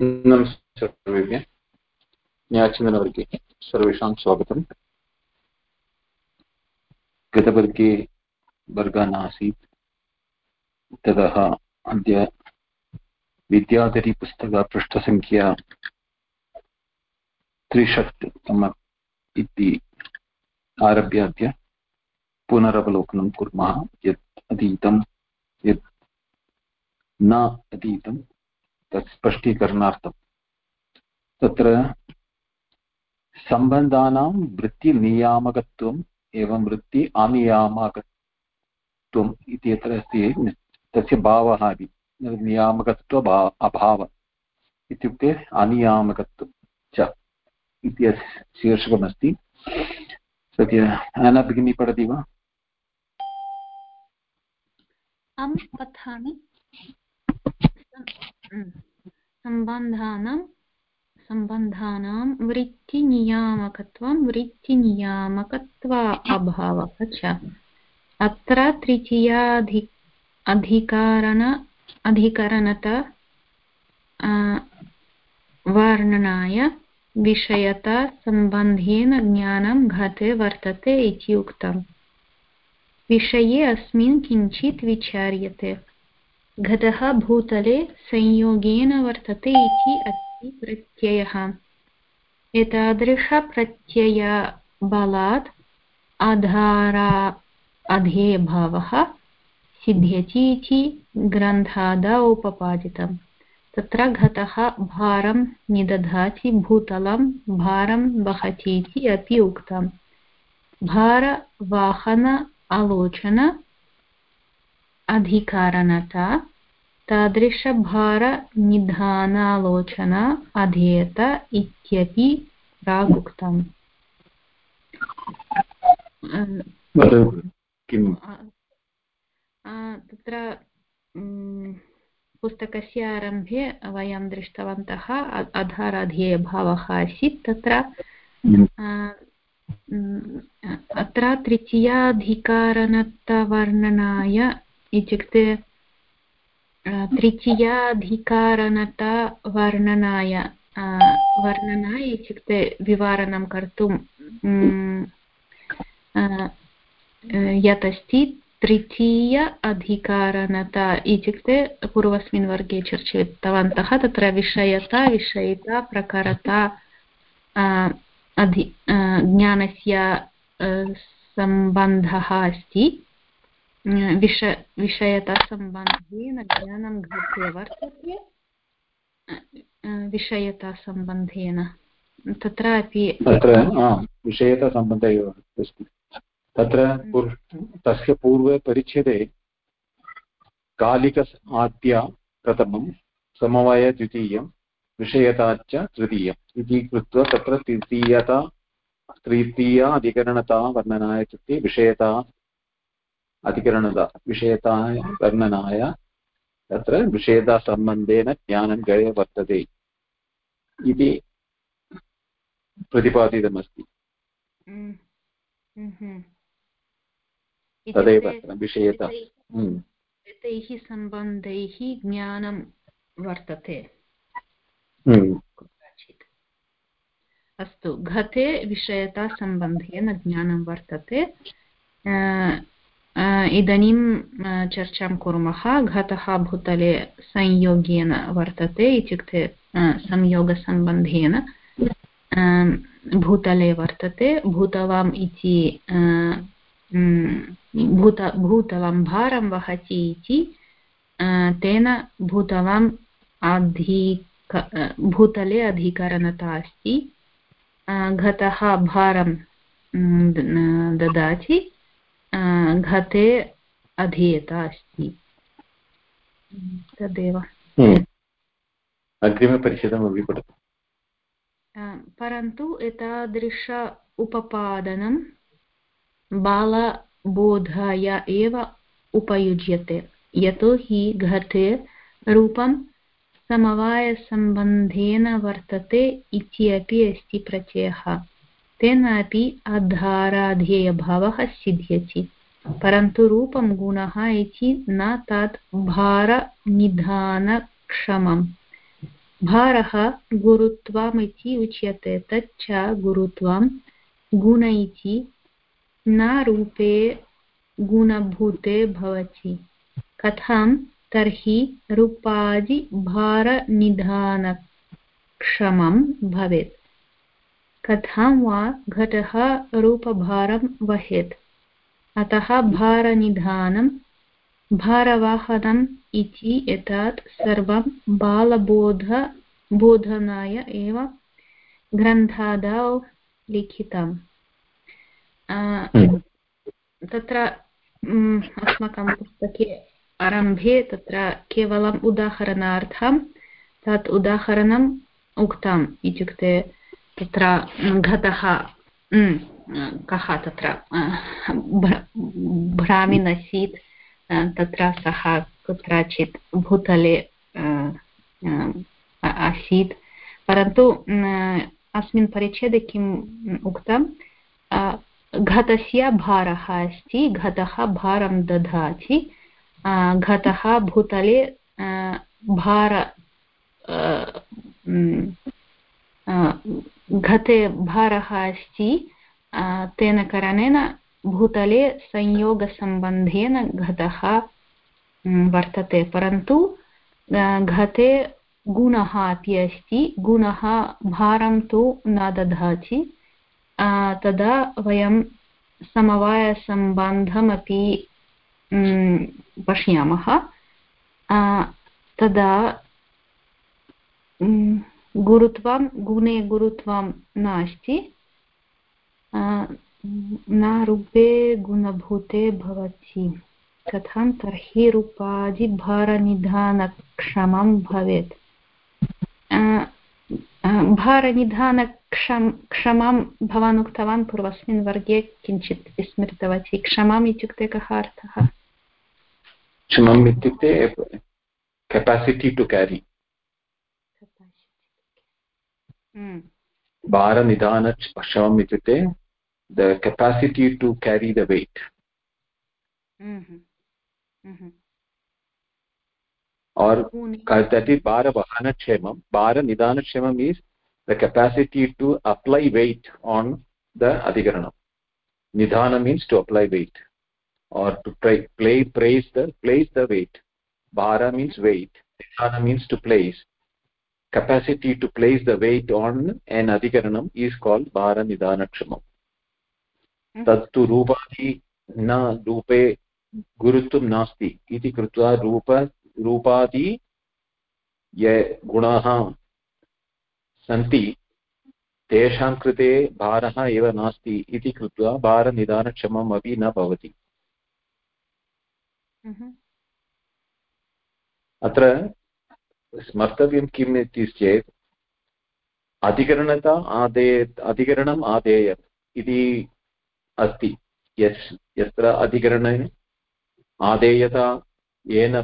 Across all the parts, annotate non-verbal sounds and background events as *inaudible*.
सर्वेभ्यः न्यायचिन्तनवर्गे सर्वेषां स्वागतम् गतवर्गे वर्गः नासीत् ततः अद्य विद्याधरीपुस्तकपृष्ठसङ्ख्या त्रिषट्तम इति आरभ्य अद्य पुनरवलोकनं कुर्मः यत् अधीतं यत् न अधीतं तत् स्पष्टीकरणार्थं। तत्र सम्बन्धानां वृत्तिनियामकत्वम् एवं वृत्ति अनियामकत्वम् इति यत्र अस्ति, तस्य भावः अपि नियामकत्व अभाव इत्युक्ते अनियामकत्वं च इति शीर्षकमस्ति। सद्य अना भगिनी पठति वा? अहं पठामि। सम्बन्धानां सम्बन्धानां वृत्तिनियामकत्वं वृत्तिनियामकत्वा अभावः च अत्र तृतीयाधि अधिकारण, अधिकरणता वर्णनाय विषयतासम्बन्धेन ज्ञानं घटे वर्तते इति उक्तम् विषये अस्मिन् किञ्चित् विचार्यते। घटः भूतले संयोगेन वर्तते इति अस्ति प्रत्ययः। एतादृशप्रत्ययबलात् आधारा अधेयभावः सिद्ध्यति इति ग्रन्थादौ उपपादितम्। तत्र घटः भारं निदधाति, भूतलं भारं वहति इति अपि उक्तम्। भारवाहन आलोचन अधिकारणता तादृशभारनिधानालोचना अधेयत इत्यपि प्रागुक्तम्। तत्र पुस्तकस्य आरम्भे वयं दृष्टवन्तः अधाराध्येयभावः आसीत्। तत्र अत्र तृतीयाधिकारणत्ववर्णनाय इत्युक्ते तृतीयाधिकारणतावर्णनाय वर्णनाय इत्युक्ते विवरणं कर्तुं यत् अस्ति तृतीय अधिकारणता इत्युक्ते पूर्वस्मिन् वर्गे चर्चितवन्तः तत्र विषयता, विषयिता, प्रकारता अधि ज्ञानस्य सम्बन्धः अस्ति। विष विषयतासम्बन्धेन ज्ञानं घटे वर्तते विषयतासम्बन्धेन तत्रापि तत्र विषयतासम्बन्ध एव अस्ति तत्र तस्य पूर्वे परिच्छेदे कालिक आद्या प्रथमं समवायद्वितीयं विषयता च तृतीयम् इति कृत्वा तत्र तृतीयता तृतीया अधिकरणता वर्णनाय इत्युक्ते विषयता अधिकरणता विषयता वर्णनाय तत्र विषयतासम्बन्धेन ज्ञानं गए वर्तते इति प्रतिपादितमस्ति। तदेव विषयता। एतैः सम्बन्धैः ज्ञानं वर्तते। अस्तु घटे विषयतासम्बन्धेन ज्ञानं वर्तते। इदानीं चर्चां कुर्मः घटः भूतले संयोगेन वर्तते इत्युक्ते संयोगसम्बन्धेन भूतले वर्तते भूतवाम् इति भूत भूतलं भारं वहति इति तेन भूतवाम् अधिक भूतले अधिकरणता अस्ति घटः भारं ददाति घटे अधीयता अस्ति। तदेव। अग्रिमपरिच्छेदमपि पठतु। परन्तु एतादृश उपपादनं बालबोधाय एव उपयुज्यते। यतोहि घटे रूपं समवायसम्बन्धेन वर्तते इत्यपि अस्ति प्रत्ययः। तेनापि आधाराध्येयभावः सिद्ध्यति, परन्तु रूपं गुणः इति न तत् भारनिधानक्षमम्। भारः गुरुत्वम् इति उच्यते, तच्च गुरुत्वं गुण इति न रूपे गुणभूते भवति। कथं? तर्हि रूपादिभारनिधानक्षमं भवेत्। कथं वा घटः रूपभारं वहेत्। अतः भारनिधानं भारवाहनम् इति एतत् सर्वं बालबोध बोधनाय एव ग्रन्थादौ लिखितम्। तत्र अस्माकं पुस्तके आरम्भे तत्र केवलम् उदाहरणार्थं तत् उदाहरणम् उक्तम् इत्युक्ते तत्र घटः कः तत्र भ्रामिन् आसीत् तत्र सः कुत्रचित् भूतले आसीत्। परन्तु अस्मिन् परिच्छेदे किम् उक्तं? घटस्य भारः अस्ति, घटः भारं ददाति घटः भूतले भार घटे भारः अस्ति तेन कारणेन भूतले संयोगसम्बन्धेन घटः वर्तते परन्तु घटे गुणः अपि अस्ति गुणः भारं तु न ददाति तदा वयं समवायसम्बन्धमपि पश्यामः तदा गुरुत्वं गुणे गुरुत्वं नास्ति न रूपे गुणभूते भवति कथं तर्हि रूपादिभारनिधानक्षमं भवेत् भारनिधानक्षम क्षमां भवान् उक्तवान् पूर्वस्मिन् वर्गे किञ्चित् विस्मृतवती क्षमाम् इत्युक्ते कः अर्थः क्षमम् इत्युक्ते केपासिटि टु केरि भारनिधानक्षमम् इत्युक्ते the capacity to carry the weight or that is bara vahana kshemam bara nidana kshemam is the capacity to apply weight on the adhikaranam nidana means to apply weight or to play, play praise the place the weight bara means weight nidana means to place capacity to place the weight on an adhikaranam is called bara nidana kshemam तत्तु रूपादि न रूपे गुरुत्वं नास्ति इति कृत्वा रूप रूपादि ये गुणाः सन्ति तेषां कृते भारः एव नास्ति इति कृत्वा भारनिदानक्षमम् अपि न भवति अत्र स्मर्तव्यं किम् इति चेत् अधिकरणता आदेय अधिकरणम् आदेय इति अस्ति। यस्, यत्र अधिकरणे आदेयता येन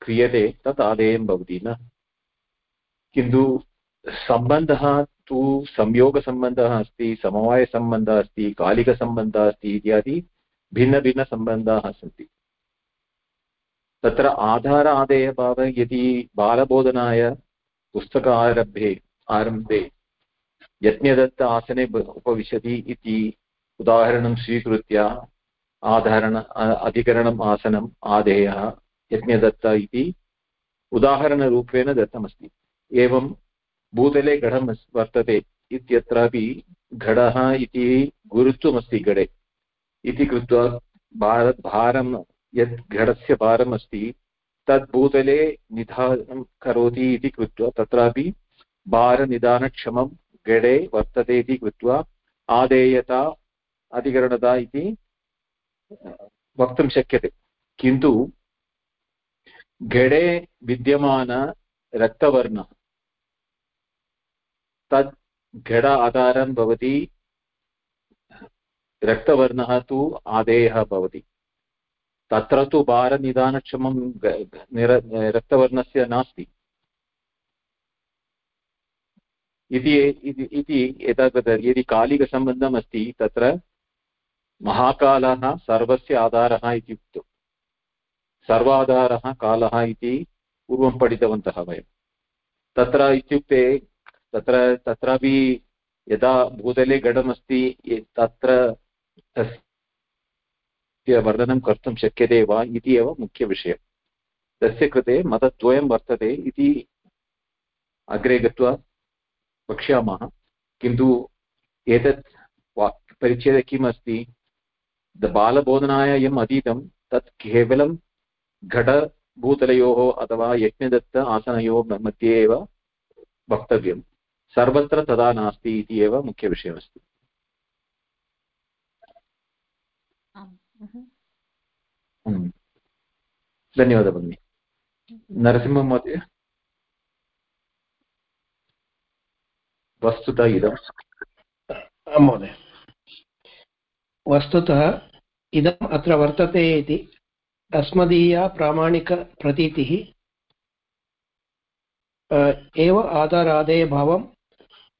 क्रियते, तत् आदेयं भवति न। किन्तु सम्बन्धः तु संयोगसम्बन्धः अस्ति, समवायसम्बन्धः अस्ति, कालिकसम्बन्धः अस्ति इत्यादि भिन्नभिन्नसम्बन्धाः सन्ति। तत्र आधार आदेयभावः यदि बालबोधनाय पुस्तक आरभ्ये आरम्भे यज्ञदत्त आसने उपविशति इति उदाहरणं स्वीकृत्य आधारण अधिकरणम् आसनम् आदेयः यज्ञदत्त इति उदाहरणरूपेण दत्तमस्ति। एवं भूतले घटं वर्तते इत्यत्रापि घटः इति गुरुत्वमस्ति घटे इति कृत्वा भार भारं यत् घटस्य भारम् अस्ति तत् भूतले निधानं करोति इति कृत्वा तत्रापि भारनिधानक्षमं घटे वर्तते इति कृत्वा आदेयता, अधिकरणता इति वक्तुं शक्यते। किन्तु घटे विद्यमान रक्तवर्णः तत् घट आधारं भवति, रक्तवर्णः तु आदेयः भवति। तत्र तु भारनिदानक्षमं रक्तवर्णस्य नास्ति। इति एतत् यदि कालिकसम्बन्धम् अस्ति तत्र महाकालः सर्वस्य आधारः इति उक्तम् सर्वाधारः कालः इति पूर्वं पठितवन्तः वयं। तत्र इत्युक्ते, तत्र, तत्रापि यदा भूतले घटमस्ति तत्र तस्य वर्णनं कर्तुं शक्यते वा इति एव मुख्यविषयः तस्य कृते मतद्वयं वर्तते इति अग्रे गत्वा वक्ष्यामः। किन्तु एतत् परिच्छेदे किम् अस्ति बालबोधनाय यम् अधीतं तत् केवलं घटभूतलयोः अथवा यज्ञदत्त आसनयोः मध्ये एव वक्तव्यं सर्वत्र तदा नास्ति इति एव मुख्यविषयमस्ति। धन्यवादः भगिनि नरसिंहमहोदय वस्तुतः इदं महोदय वस्तुतः इदम् अत्र वर्तते इति अस्मदीया प्रामाणिकप्रतीतिः एव आधारादेयभावं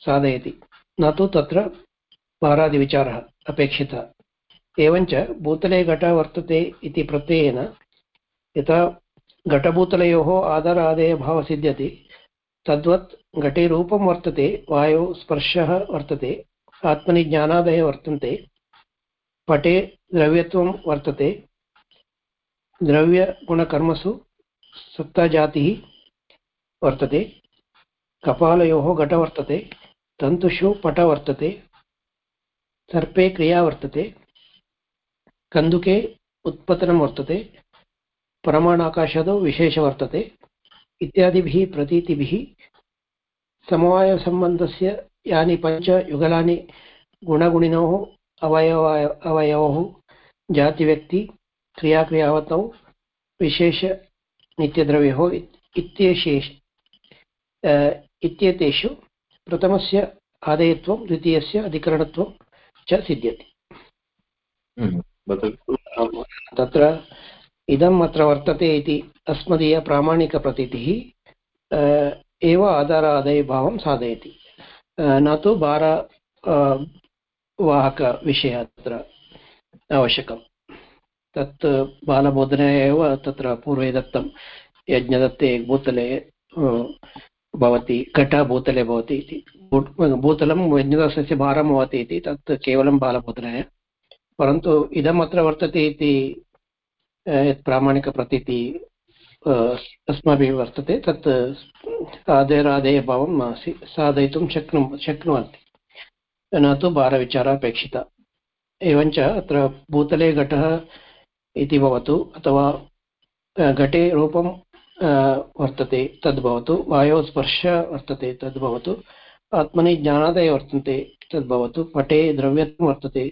साधयति न तु तत्र पारादिविचारः अपेक्षितः एवञ्च भूतले घटः वर्तते इति प्रत्ययेन, यथा घटभूतलयोः आधारादेयभावः सिद्ध्यति, तद्वत् घटे रूपं वर्तते, वायौ स्पर्शः वर्तते, आत्मनि ज्ञानादयः वर्तन्ते, पटे द्रव्यत्वं वर्तते, द्रव्यगुणकर्मसु सत्ताजातिः वर्तते, कपालयोः घट वर्तते, तन्तुषु पट वर्तते, सर्पे क्रिया वर्तते कन्दुके उत्पतनं वर्तते परमाणाकाशादौ विशेष वर्तते इत्यादिभिः प्रतीतिभिः समवायसम्बन्धस्य यानि पञ्चयुगलानि गुणगुणिनोः अवयव अवयवौ जातिव्यक्ति क्रियाक्रियावतौ विशेषनित्यद्रव्योः इत्येषेष इत्येतेषु प्रथमस्य आदेयत्वं द्वितीयस्य अधिकरणत्वं च सिद्ध्यति तत्र इदम् अत्र वर्तते इति अस्मदीयप्रामाणिकप्रतीतिः एव आधारादयभावं साधयति। न तु भार वाहकविषयः अत्र आवश्यकं तत् बालबोधने एव तत्र पूर्वे दत्तं, यज्ञदत्ते भूतले भवति, घटः भूतले भवति इति। भूतलं यज्ञदस्य भारं भवति इति, तत् केवलं बालबोधनाय परन्तु इदम् अत्र वर्तते इति यत् प्रामाणिकप्रतीति अस्माभिः वर्तते, तत् आदेरादेयभावं साधयितुं शक्नु शक्नुवन्ति। न तु भारविचारः अपेक्षितः एवञ्च अत्र भूतले घटः इति भवतु, अथवा घटे रूपं वर्तते तद्भवतु वायोः स्पर्शः वर्तते तद्भवतु आत्मनि ज्ञानादय वर्तन्ते तद्भवतु पटे द्रव्यत्वं वर्तते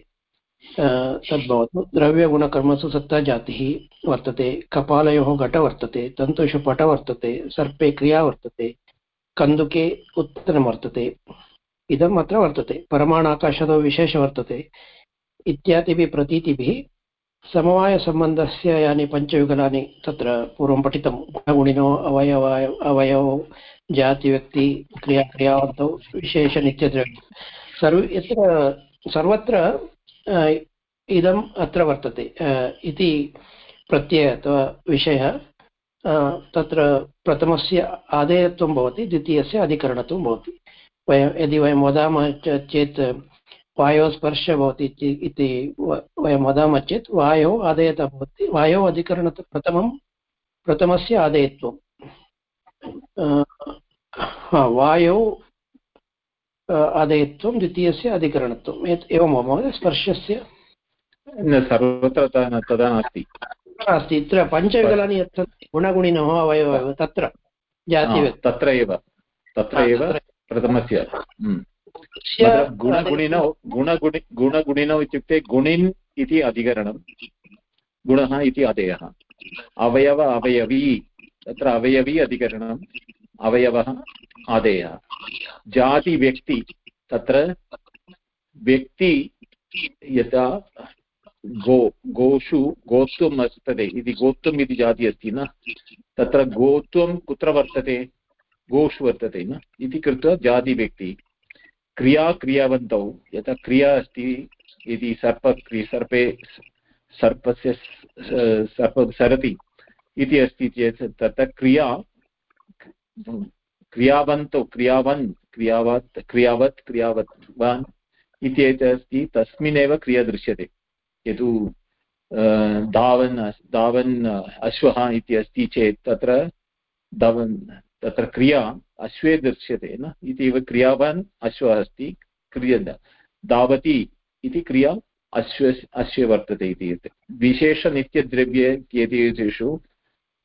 तद्भवतु। द्रव्यगुणकर्मसु सत्ताजातिः वर्तते। कपालयोः घट वर्तते। तन्तुषु पट वर्तते। सर्पे क्रिया वर्तते। कन्दुके उत्तरं वर्तते। इदम् अत्र वर्तते। परमाणाकाशतो विशेषः वर्तते। इत्यादिभिः प्रतीतिभिः समवायसम्बन्धस्य यानि पञ्चयुगलानि तत्र पूर्वं पठितं। गुणगुणिनो अवयव अवयवौ, जातिव्यक्ति, क्रियाक्रियावन्तौ, विशेषनित्यद्रव्यं। सर्व, यत्र, सर्वत्र इदम् अत्र वर्तते। इति प्रत्यय अथवा विषयः। तत्र प्रथमस्य आदेयत्वं भवति, द्वितीयस्य अधिकरणत्वं भवति। वयं, यदि वयं वदामः चेत् वायोः स्पर्शः भवति इति वयं वदामः चेत् वायोः आदेयता भवति। वायोः अधिकरणं प्रथमं, प्रथमस्य आदेयत्वं वायौ आदेयत्वं द्वितीयस्य अधिकरणत्वम् एवं वा महोदय? स्पर्शस्य? सर्वत्र तदा नास्ति। नास्ति। अत्र पञ्चविकलानि यत् सन्ति गुणगुणिनः अवयवः तत्र। जाति तत्र एव तत्र एव प्रथमस्य। हम्म। गुणगुणिनौ गुणगुणि गुणगुणिनौ इत्युक्ते गुणिन् इति अधिकरणं। गुणः इति अधेयः। अवयव अवयवी। तत्र अवयवी अधिकरणम्। अवयवः आदेयः जातिव्यक्ति, तत्र व्यक्ति यथा गो, गोषु, गोत्वम् वर्तते, इति गोत्वम् इति जाति अस्ति न? तत्र गोत्वं कुत्र वर्तते? गोषु वर्तते न? इति कृत्वा जातिव्यक्ति। क्रिया, क्रियावन्तौ, यथा क्रिया अस्ति इति सर्प सर्पे, सर्पस्य सर्प, सरति इति अस्ति चेत् तत्र क्रिया क्रियावन्तौ, क्रियावन्, क्रियावत् क्रियावत् क्रियावत्वान् इत्येतत् अस्ति, तस्मिन्नेव क्रिया दृश्यते। यदु धावन् धावन् अश्वः इति अस्ति चेत् तत्र धावन्, तत्र क्रिया अश्वे दृश्यते न? इति इव क्रियावान् अश्वः अस्ति, क्रिय धावति इति क्रिया अश्व, अश्वे वर्तते इति। विशेषनित्यद्रव्ये इत्येतेषु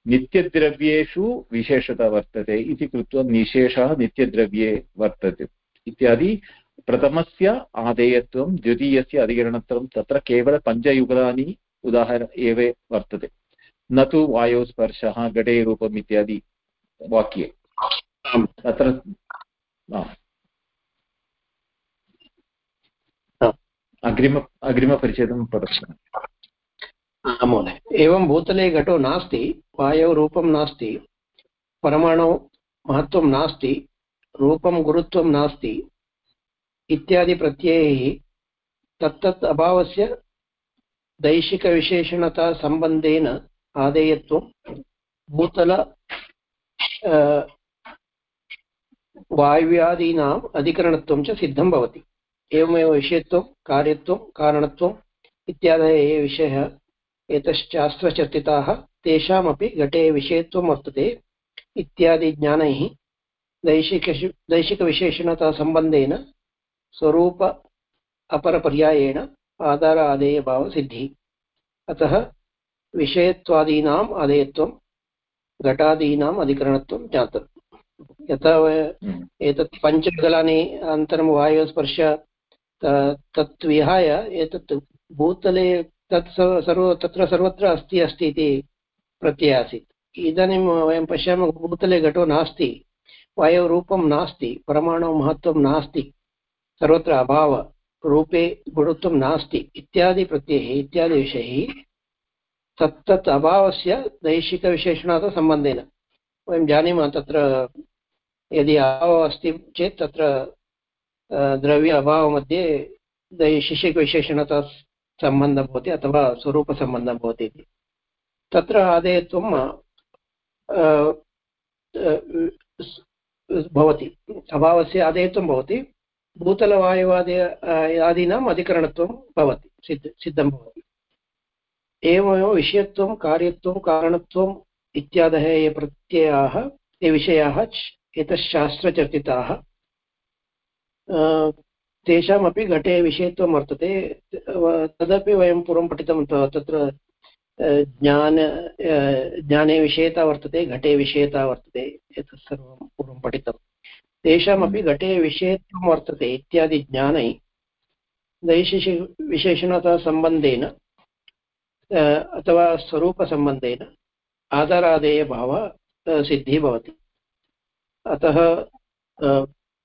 नित्यद्रव्येषु विशेषता वर्तते इति कृत्वा निशेषः नित्यद्रव्ये वर्तते। इत्यादि प्रथमस्य आदेयत्वं द्वितीयस्य अधिकरणत्वं तत्र केवल पञ्चयुगलानि उदाहरण एव वर्तते। न तु वायोस्पर्शः घटे रूपम् इत्यादि वाक्ये। तत्र अग्रिम अग्रिमपरिच्छेदं पठतु महोदय एवं भूतले घटो नास्ति, वायौ रूपं नास्ति, परमाणौ महत्त्वं नास्ति, रूपं गुरुत्वं नास्ति, इत्यादि प्रत्ययैः तत्तत् अभावस्य दैशिकविशेषणतासम्बन्धेन आदेयत्वं भूतल वायुव्यादीनाम् अधिकरणत्वं च सिद्धं भवति। एवमेव विषयत्वं, कार्यत्वं कारणत्वम् इत्यादयः विषयः एतश्चास्त्रचर्चिताः तेषामपि घटे विषयत्वं वर्तते इत्यादि ज्ञानैः दैशिक दैशिकविशेषणतासम्बन्धेन स्वरूप अपरपर्यायेण आधार आदेयभावसिद्धिः अतः विषयत्वादीनाम् आदेयत्वं घटादीनाम् अधिकरणत्वं ज्ञातम् यथा हम्म। एतत् पञ्चविकलानि अनन्तरं वायुस्पर्श तत् विहाय एतत् भूतले तत् सर्व तत्र सर्वत्र अस्ति अस्ति इति प्रत्ययः आसीत्। इदानीं वयं पश्यामः, भूतले घटो नास्ति, वायुरूपं नास्ति, परमाणु महत्त्वं नास्ति, सर्वत्र अभाव, रूपे गुरुत्वं नास्ति, इत्यादि प्रत्ययैः, इत्यादि विषयैः तत् तत् अभावस्य दैशिकविशेषणात् सम्बन्धेन। वयं जानीमः तत्र यदि अभावः अस्ति चेत् तत्र द्रव्य अभावमध्ये दैशिकविशेषणता सम्बन्धः भवति अथवा स्वरूपसम्बन्धः भवति इति। तत्र आदेयत्वं भवति। अभावस्य आदेयत्वं भवति। भूतलवायुवादि आदीनाम् अधिकरणत्वं भवति, सिद्ध, सिद्धं भवति। एवमेव विषयत्वं, कार्यत्वं, कारणत्वम् इत्यादयः ये प्रत्ययाः, ये विषयाः एतच्छास्त्रचर्चिताः तेषामपि घटे विषयत्वं वर्तते तदपि वयं पूर्वं पठितवन्तः तत्र ज्ञान ज्ञाने विषयता वर्तते घटे विषयता वर्तते एतत् सर्वं पूर्वं पठितं। तेषामपि घटे विषयत्वं वर्तते इत्यादि ज्ञानै दैशिष विशेषणतासम्बन्धेन अथवा स्वरूपसम्बन्धेन आधारादेयभावः सिद्धिः भवति। अतः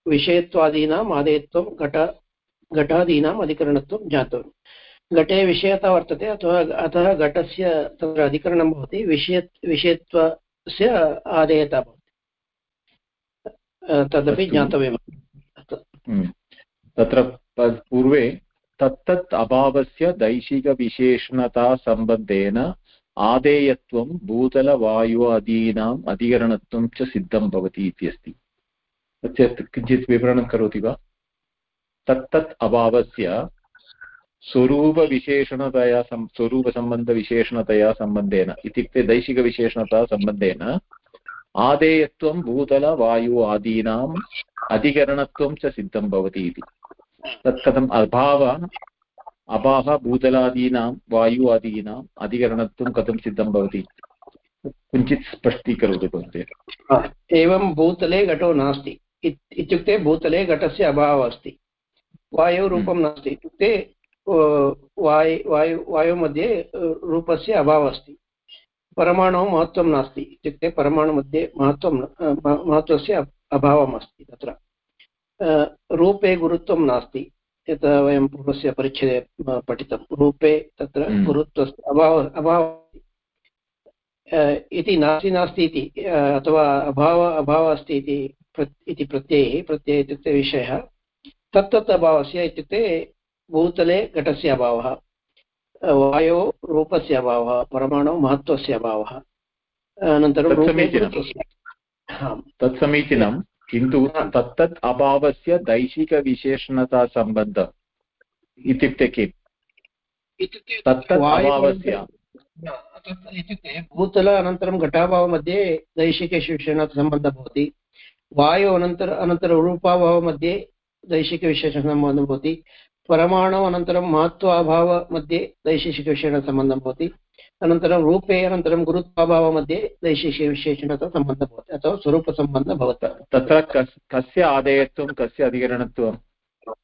विषयत्वादीनाम् आदेयत्वं घट घटादीनाम् अधिकरणत्वं ज्ञातव्यं घटे विषयता वर्तते अथवा अतः घटस्य तत्र अधिकरणं भवति विषय विषयत्वस्य आदेयता भवति। तदपि ज्ञातव्यम्। हम्म। तत्र पूर्वे तत्तत् अभावस्य दैशिकविशेषणतासम्बन्धेन आदेयत्वं भूतलवायुवादीनाम् अधिकरणत्वं च सिद्धं भवति इति अस्ति। तस्य किञ्चित् विवरणं करोति वा? तत्तत् अभावस्य स्वरूपविशेषणतया सम्, स्वरूपसम्बन्धविशेषणतया सम्बन्धेन, इत्युक्ते दैशिकविशेषणता सम्बन्धेन आदेयत्वं भूतलवायु आदीनाम् अधिकरणत्वं च सिद्धं भवति इति। तत् कथम् अभाव, अभावः भूतलादीनां वायु आदीनाम् अधिकरणत्वं कथं सिद्धं भवति? किञ्चित् स्पष्टीकरोतु भवते एवं भूतले घटो नास्ति। इत्युक्ते भूतले घटस्य अभावः अस्ति। वायुरूपं हम्म। नास्ति। इत्युक्ते वायु वायु वायुमध्ये रूपस्य अभावः अस्ति। परमाणुः महत्त्वं नास्ति। इत्युक्ते परमाणुमध्ये महत्त्वं महत्त्वस्य अभावम् अस्ति तत्र। रूपे गुरुत्वं नास्ति। यथा वयं पूर्वस्य परिच्छेदे पठितं। रूपे तत्र हम्म। गुरुत्वस्य अभावः अभावः इति नास्ति नास्ति इति अथवा अभाव अभावः अस्ति इति इति प्रत्यये प्रत्यये इत्युक्ते विषयः। तत्तत् अभावस्य इत्युक्ते भूतले घटस्य अभावः वायो रूपस्य अभावः परमाणु महत्त्वस्य अभावः अनन्तरं तत् समीचीनं। किन्तु तत्तत् अभावस्य दैशिकविशेषणतासम्बन्धः इत्युक्ते किम्? इत्युक्ते तत्तत् अभावस्य। इत्युक्ते भूतल अनन्तरं घटाभावमध्ये दैशिकविशेषणसम्बन्धः भवति। वायु अनन्तर अनन्तरं रूपाभावमध्ये दैशिकविशेषणसम्बन्धः भवति। परमाणु अनन्तरं महत्वाभावमध्ये दैशिकविशेषणसम्बन्धः भवति। अनन्तरं रूपे अनन्तरं गुरुत्वाभावमध्ये दैशिकविशेषणतः सम्बन्धः भवति। अथवा स्वरूपसम्बन्धः भवति। तत्र कस् कस्य आदेयत्वं कस्य अधिकरणत्वम्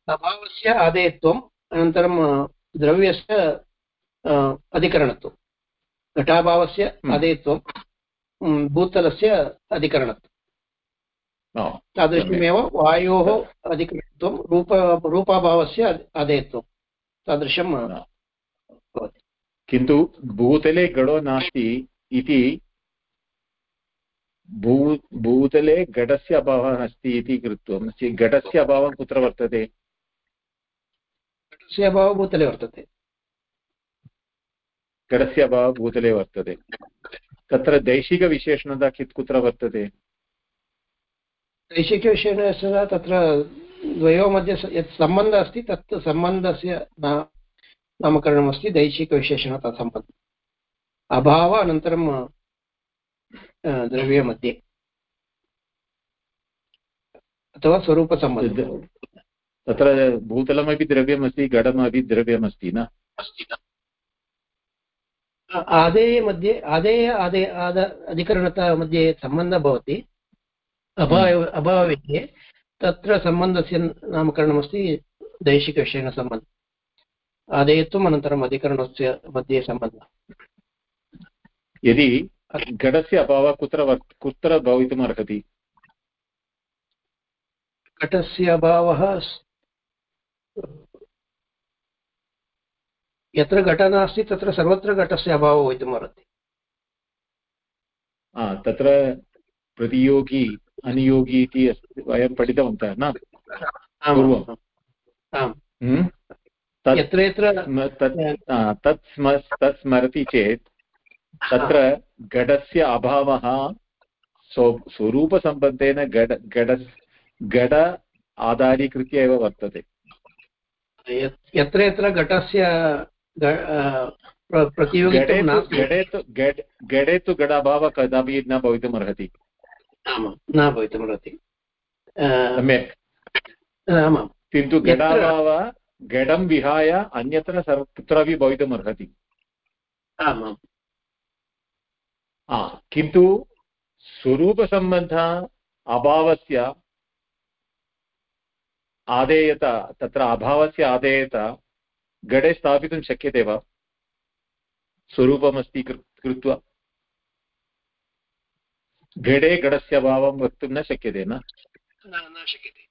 अभावस्य आदेयत्वम् अनन्तरं द्रव्यस्य अधिकरणत्वं। घटाभावस्य हम्म। आदेयत्वं भूतलस्य अधिकरणत्वं। तादृशमेव वायोः अधिकरणत्वं रूप रूपाभावस्य आदेयत्वं तादृशं भवति। किन्तु भूतले घटो नास्ति इति भू भूतले घटस्य अभावः अस्ति इति कृत्वा घटस्य अभावः कुत्र वर्तते? घटस्य अभावः भूतले वर्तते। घटस्य अभावः भूतले वर्तते। तत्र दैशिकविशेषणता कित् कुत्र वर्तते? दैशिकविशेषः तत्र द्वयोः मध्ये यत् सम्बन्धः अस्ति तत् सम्बन्धस्य नामकरणमस्ति दैशिकविशेषणता सम्बन्धः। अभाव अनन्तरं द्रव्यमध्ये। अथवा स्वरूपसम्बन्धः। तत्र भूतलमपि द्रव्यमस्ति घटमपि द्रव्यमस्ति न? अस्ति न। आदेय मध्ये आदेय आदे आद अधिकरणता मध्ये सम्बन्धः भवति। अभाव अभावे तत्र सम्बन्धस्य नामकरणमस्ति दैशिकविषयेण सम्बन्धः। आदेयत्वम् अनन्तरम् अधिकरणस्य मध्ये सम्बन्धः। यदि घटस्य अभावः कुत्र वर् कुत्र भवितुम् अर्हति? घटस्य अभावः यत्र घटः नास्ति तत्र सर्वत्र घटस्य अभावः भवितुम् अर्हति तत्र प्रतियोगी अनुयोगी इति वयं पठितवन्तः न? हम्म? यत्र यत्र तत् तत् स्मरति चेत् तत्र घटस्य अभावः स्वरूपसम्बन्धेन घट घट घट आधारीकृत्य एव वर्तते। यत्र यत्र घटस्य घटे तु घटाभावः कदापि न भवितुम् अर्हति। न भवितुमर्हति सम्यक्। किन्तु घटाभावः घटं विहाय अन्यत्र सर्व कुत्रापि भवितुम् अर्हति। किन्तु स्वरूपसम्बन्ध अभावस्य आदेयता तत्र अभावस्य आदेयता घटे स्थापितुं शक्यते वा? स्वरूपमस्ति कृत्वा? घटे घटस्य अभावं वक्तुं न शक्यते न? न शक्यते।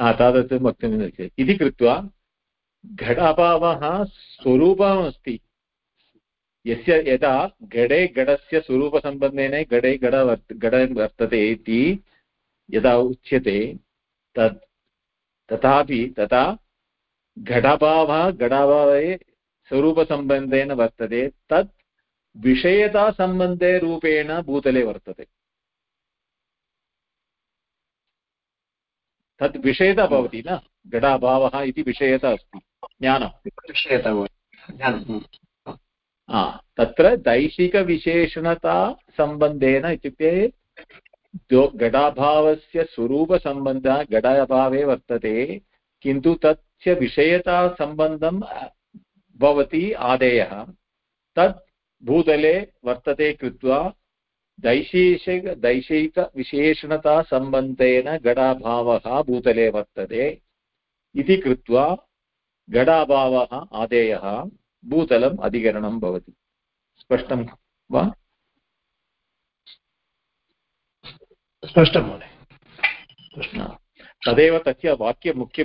तादृशं वक्तुं न शक्यते। इति कृत्वा घट अभावः स्वरूपमस्ति। यस्य यदा घटे घटस्य स्वरूपसम्बन्धेन घटे घट वर्त घट वर्तते इति यदा उच्यते तत् तथापि तथा घटाभावः घटाभावे स्वरूपसम्बन्धेन वर्तते तत् विषयतासम्बन्धे रूपेण भूतले वर्तते। तत् विषयता भवति न? घटाभावः इति विषयता अस्ति ज्ञानं। विषयता तत्र दैशिकविशेषणता सम्बन्धेन इत्युक्ते घटाभावस्य स्वरूपसम्बन्धः घटाभावे वर्तते, किन्तु तस्य विषयतासम्बन्धं भवति आदेयः। तत् भूतले वर्तते कृत्वा दैशेष दैशैकविशेषणतासम्बन्धेन घटाभावः भूतले वर्तते इति कृत्वा घटाभावः आदेयः भूतलम् अधिकरणं भवति। स्पष्टं वा? स्पष्टं महोदय तदेव तस्य वाक्य मुख्य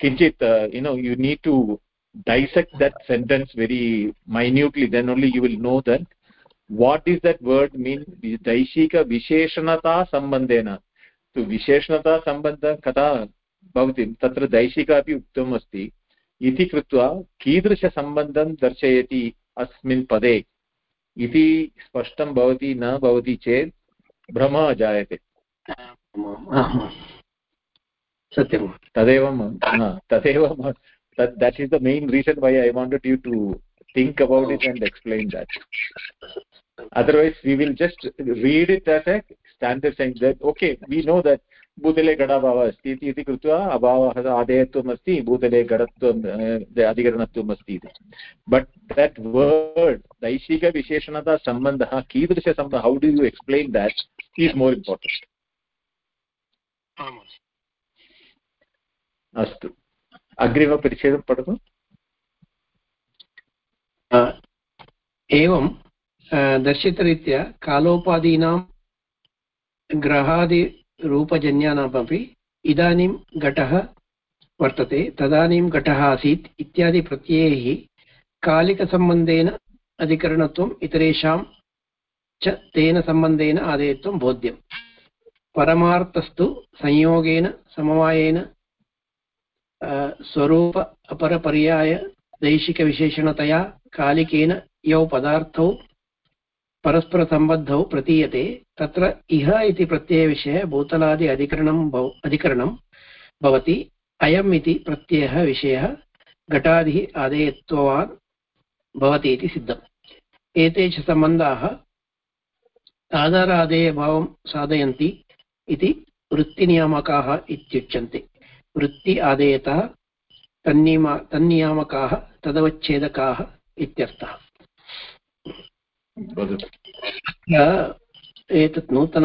किञ्चित् you know you need to sentence very minutely then only you will know that what is that word mean daishika visheshanata sambandhena तो विशेषणता सम्बन्धः कदा भवति तत्र दैशिका अपि उक्तम् अस्ति इति कृत्वा कीदृशसम्बन्धं दर्शयति अस्मिन् पदे इति स्पष्टं भवति न भवति चेत् भ्रमः जायते। सत्यं। तदेव तदेव that is the main reason why I wanted you to think about it and explain that otherwise will just read it as that okay we know that भूतले घटाभावः अस्ति इति कृत्वा अभावः आदेयत्वम् अस्ति भूतले घटत्वम् अधिकरणत्वम् अस्ति इति। बट् दट् वर्ड् दैशिकविशेषणता सम्बन्धः कीदृशसम्बन्धः how do you explain that is more important अस्तु। अग्रिमपरिच्छेदं पठतु। एवं दर्शितरीत्या कालोपादीनां ग्रहादि ग्रहादिरूपजन्यानामपि इदानीं घटः वर्तते, तदानीं घटः आसीत् इत्यादि प्रत्ययैः कालिकसम्बन्धेन अधिकरणत्वम्, इतरेषां च तेन सम्बन्धेन आदेयत्वं बोध्यम्। परमार्थस्तु संयोगेन, समवायेन स्वरूप अपरपर्याय, दैशिकविशेषणतया कालिकेन यौ पदार्थौ परस्परसम्बद्धौ प्रतीयते। तत्र इह इति प्रत्ययविषये भूतलादि अधिकरणं भव अधिकरणं भवति अयम् इति प्रत्ययः विषयः घटादिः आदेयत्वान् भवति इति सिद्धम् एते च सम्बन्धाः आधारादेयभावं साधयन्ति इति वृत्तिनियामकाः इत्युच्यन्ते वृत्ति आदेयतः तन्निमा तन्नियामकाः तदवच्छेदकाः इत्यर्थः एतत् नूतन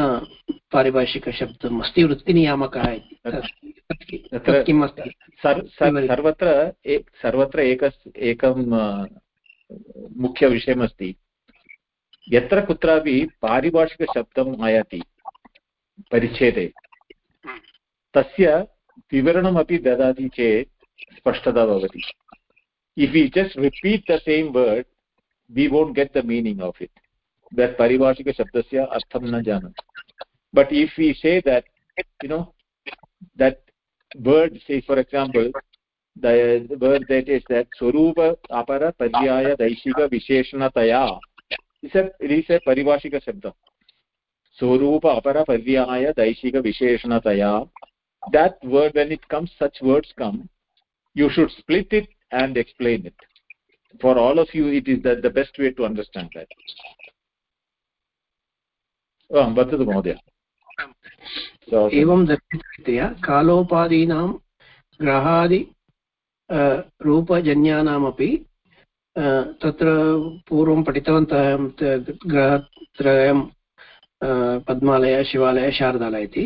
पारिभाषिकशब्दम् अस्ति वृत्तिनियामकः इति। किम् अस्ति? सर्वत्र सर्वत्र एकस् एकं मुख्यविषयमस्ति। यत्र कुत्रापि पारिभाषिकशब्दम् आयाति परिच्छेदे तस्य विवरणमपि ददाति चेत् स्पष्टता भवति। If we just repeat the same word we won't get the meaning of it. That paribhashika shabdasya artham na janam but if we say that you know that word say for example the, the word that is that swarupa apara paryaya daishika visheshanataya is a is a paribhashika shabda स्वरूप अपर पर्याय दैशिक विशेषणतया that word when it comes such words come you should split it and explain it for all of you it is the, the best way to understand that वदतु महोदय। एवं दर्शितरीत्या कालोपादीनां ग्रहादि रूपजन्यानामपि तत्र पूर्वं पठितवन्तः ग्रहत्रयं पद्मालय, शिवालय, शारदालय इति।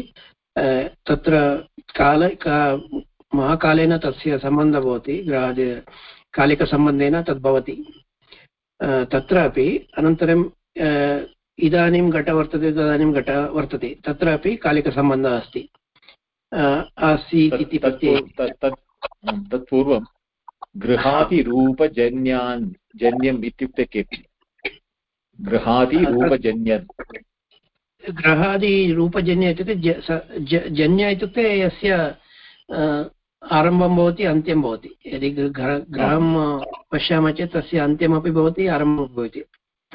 तत्र काल महाकालेन तस्य सम्बन्धः भवति, ग्रहादि, कालिकसम्बन्धेन तद् भवति तत्रापि अनन्तरं इदानीं घट वर्तते तदानीं घट वर्तते। तत्रापि कालिकसम्बन्धः अस्ति। आसीत् इति तत्पूर्वं गृहादिरूपजन्यान् जन्यम् इत्युक्ते किं? गृहादिरूपजन्यन् ग्रहादिरूपजन्य इत्युक्ते जन्य इत्युक्ते यस्य आरम्भं भवति अन्त्यं भवति। यदि ग्रहं पश्यामः चेत् तस्य अन्त्यमपि भवति आरम्भः भवति।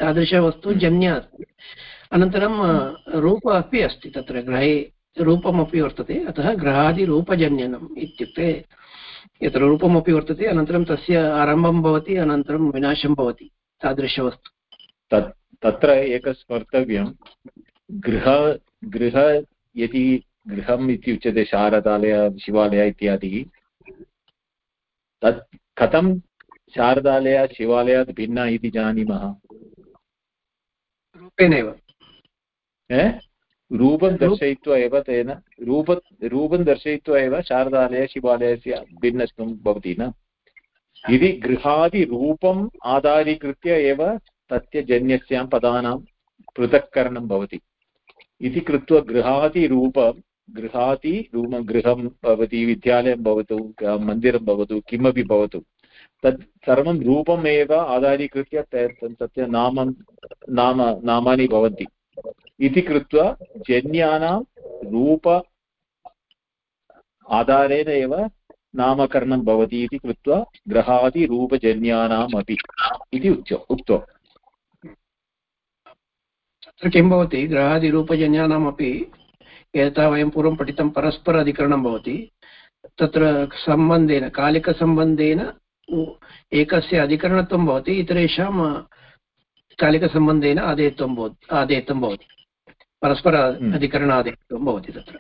तादृशवस्तु जन्य अस्ति। अनन्तरं रूप अपि अस्ति तत्र, ग्रहे रूपमपि वर्तते, अतः ग्रहादिरूपजन्यनम् इत्युक्ते यत्र रूपमपि वर्तते, अनन्तरं तस्य आरम्भं भवति, अनन्तरं विनाशं भवति तादृशवस्तु। तत्र एकस्मर्तव्यं गृह गृह यदि गृहम् इति उच्यते, शारदालय, शिवालय इत्यादि, तत् कथं शारदालय, शिवालयात् भिन्ना इति जानीमः? रूपेणैव रूपं दर्शयित्वा एव तेन रूप रूपं दर्शयित्वा एव शारदालय शिवालयस्य भिन्नत्वं भवति न यदि गृहादिरूपम् आधारीकृत्य एव तस्य जन्यस्यां पदानां पृथक्करणं भवति इति कृत्वा गृहादिरूपं गृहाति गृहं भवति विद्यालयं भवतु मन्दिरं भवतु किमपि भवतु तत् सर्वं रूपम् एव आधारीकृत्य तस्य नाम नाम, नामानि भवन्ति। इति कृत्वा जन्यानां रूप आधारेण एव नामकरणं भवति इति कृत्वा ग्रहादिरूपजन्यानाम् अपि इति उच्य उक्त्वा तत्र किं भवति? ग्रहादिरूपजन्यानामपि यथा वयं पूर्वं पठितं परस्पर अधिकरणं भवति, तत्र सम्बन्धेन, कालिकसम्बन्धेन एकस्य अधिकरणत्वं भवति, इतरेषां कालिकसम्बन्धेन आदेयत्वं भवति आदेयत्वं भवति परस्पर हम्म। अधिकरणादेयत्वं भवति तत्र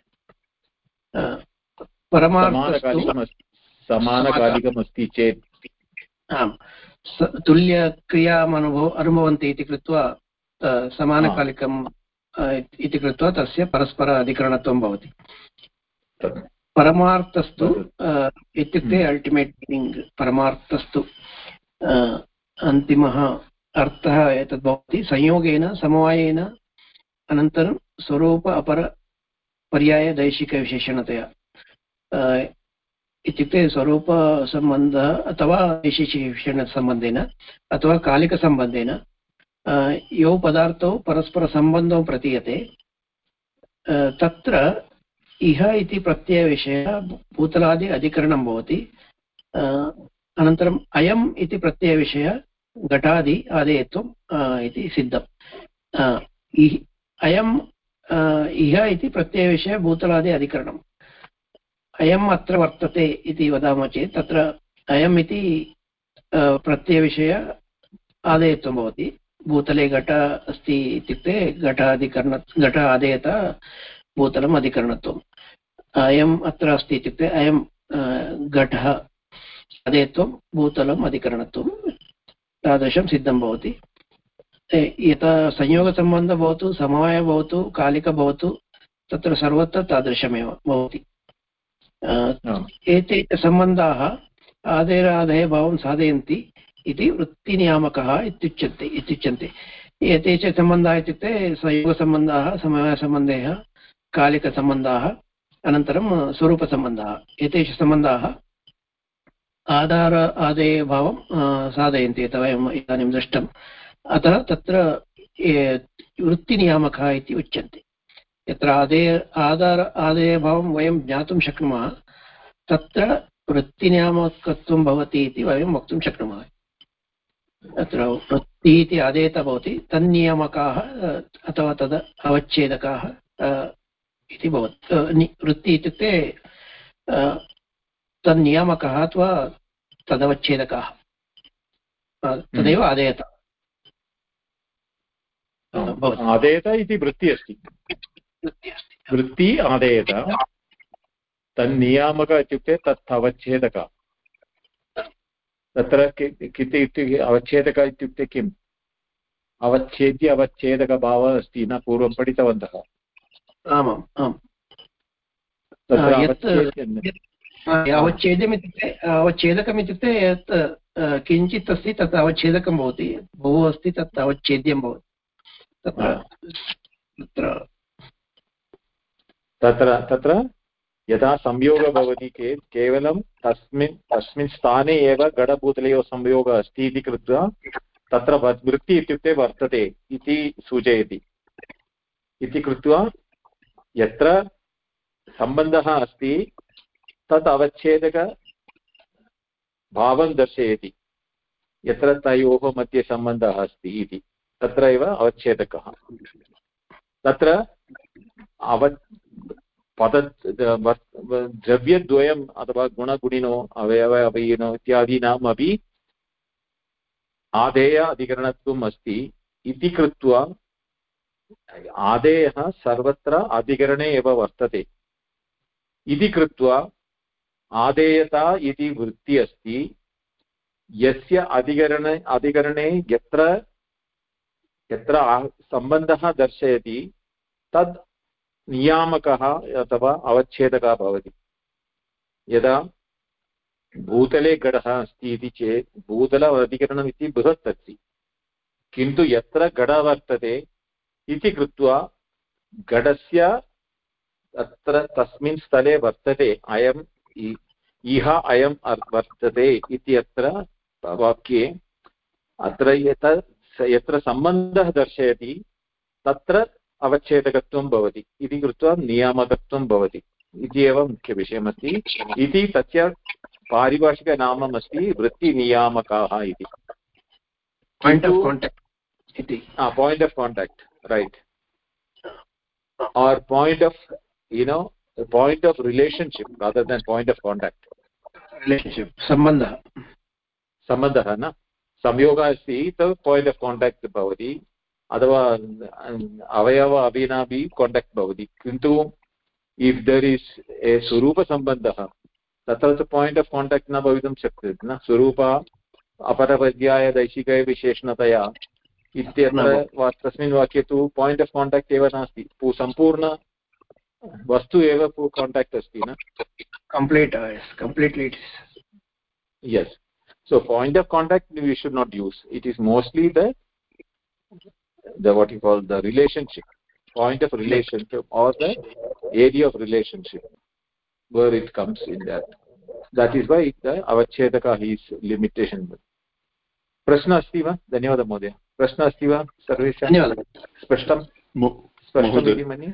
परमार्थस्तु समानकालिकमस्ति समानकालिकमस्ति चेत् आम् स- तुल्यक्रियाम् अनुभव अनुभवन्ति इति कृत्वा अ, समानकालिकम् अ, इति कृत्वा तस्य परस्पर अधिकरणत्वं भवति तत् परमार्थस्तु अ, इत्युक्ते हम्म। अल्टिमेट् मीनिङ्ग् परमार्थस्तु अ, अन्तिमः अर्थः एतद् भवति संयोगेन, समवायेन, अनन्तरं स्वरूप अपर पर्यायदैशिकविशेषणतया इत्युक्ते स्वरूपसम्बन्धः अथवा विशेषविशेषणसम्बन्धेन अथवा कालिकसम्बन्धेन यौ पदार्थौ परस्परसम्बन्धौ प्रतीयते। तत्र इह इति प्रत्ययविषयः भूतलादि अधिकरणं भवति। अनन्तरम् अयम् इति प्रत्ययविषयः घटादि आदेयत्वम् इति सिद्धम्। अयम् इह इति प्रत्ययविषयः भूतलादि अधिकरणम्। अयम् अत्र वर्तते इति वदामः चेत्, तत्र अयम् इति प्रत्ययविषय आदेयत्वं भवति। भूतले घट अस्ति इत्युक्ते घटाधिकरण, घट आदेयत भूतलम् अधिकरणत्वम्। अयम् अत्र अस्ति इत्युक्ते अयं घटः आदेयत्वं, भूतलम् अधिकरणत्वं तादृशं सिद्धं भवति। यथा संयोगसम्बन्धः भवतु समवायः भवतु कालिक भवतु तत्र सर्वत्र तादृशमेव भवति। एते सम्बन्धाः आदेरादयभावं साधयन्ति इति वृत्तिनियामकः इत्युच्यन्ते इत्युच्यन्ते। एते च सम्बन्धाः इत्युक्ते संयोगसम्बन्धाः समवायसम्बन्धेः कालिकसम्बन्धाः अनन्तरं स्वरूपसम्बन्धाः। एतेषु सम्बन्धाः आधार आदेयभावं साधयन्ति यथा वयम् इदानीं दृष्टम् अतः तत्र वृत्तिनियामकः इति उच्यन्ते। यत्र आदेय आधार आदेयभावं वयं ज्ञातुं शक्नुमः, तत्र वृत्तिनियामकत्वं भवति इति वयं वक्तुं शक्नुमः। अत्र वृत्तिः इति आदेयता भवति, तन्नियामकाः, अथवा तद् अवच्छेदकाः इति भवति वृत्ति इत्युक्ते तन्नियामकः अथवा तदवच्छेदकाः। तदेव आदेयता। भवति। आदेयत इति वृत्ति अस्ति। वृत्तिः आदेयत। तन्नियामक इत्युक्ते तत् अवच्छेदक। तत्र कि- किति इत्युक्ते अवच्छेदक इत्युक्ते किम्? अवच्छेद्य अवच्छेदकभावः अस्ति न पूर्वं पठितवन्तः। आमाम् आम्। तत्र अवच्छेद्यम् इत्युक्ते अवच्छेदकम् इत्युक्ते यत् किञ्चित् अस्ति तत् अवच्छेदकं भवति बहु अस्ति तत् अवच्छेद्यं भवति। तत्र तत्र तत्र तत्र यदा संयोगः भवति चेत् केवलं तस्मिन् तस्मिन् स्थाने एव गडभूतलयोः संयोगः अस्ति इति कृत्वा तत्र वृत्ति इत्युक्ते वर्तते इति सूचयति। इति कृत्वा यत्र सम्बन्धः अस्ति तत् अवच्छेदक भावं दर्शयति। यत्र तयोः मध्ये सम्बन्धः अस्ति इति। तत्र अवच्छेदकः। तत्र अव पद द्रव्यद्वयम् अथवा गुणगुणिनो, अवयव, अवयिनो इत्यादीनाम् अपि आदेय अधिकरणत्वम् अस्ति इति कृत्वा आदेयः सर्वत्र अधिकरणे एव वर्तते। इति कृत्वा आदेयता इति वृत्ति अस्ति यस्य अधिकरणे अधिकरणे यत्र यत्र आ- सम्बन्धः दर्शयति, तद् नियामकः अथवा अवच्छेदकः भवति। यदा भूतले घटः अस्ति इति चेत्, भूतल अधिकरणम् इति बृहत् अस्ति किन्तु यत्र घटः वर्तते इति कृत्वा घटस्य तत्र तस्मिन् स्थले वर्तते, अयम् इ- इह अयम् वर्तते इति अत्र वाक्ये अत्र यत यत्र सम्बन्धः दर्शयति तत्र अवच्छेदकत्वं भवति। इति कृत्वा नियामकत्वं भवति। इति एव मुख्यविषयमस्ति। इति तस्य पारिभाषिकनामम् अस्ति वृत्तिनियामकाः इति। पायिण्ट् आफ् काण्टाक्ट् इति। Point of contact right or point of you know point of relationship rather than point of contact. Relationship सम्बन्धः सम्बन्धः न संयोगः अस्ति तत् पायिण्ट् आफ् काण्टाक्ट् भवति अथवा अवयव अभिनापि काण्टाक्ट् भवति किन्तु इफ् देर् इस् ए स्वरूपसम्बन्धः तत्र तु पायिण्ट् आफ् काण्टाक्ट् न भवितुं शक्यते न स्वरूप अपरपर्याय दैशिकविशेषणतया इत्यत्र तस्मिन् वाक्ये तु पायिण्ट् आफ् काण्टाक्ट् एव नास्ति सम्पूर्ण वस्तु एव प्रूफ् काण्टाक्ट् अस्ति न? Complete completely yes so point of contact you should not use it is mostly the you call the relationship point of relationship or the area of relationship where it comes in that that is why it अवच्छेदक हीस् limitation प्रश्नः अस्ति वा धन्यवादः महोदय प्रश्नः अस्ति वा सर्वेषां स्पष्टं स्पष्टमिति मन्ये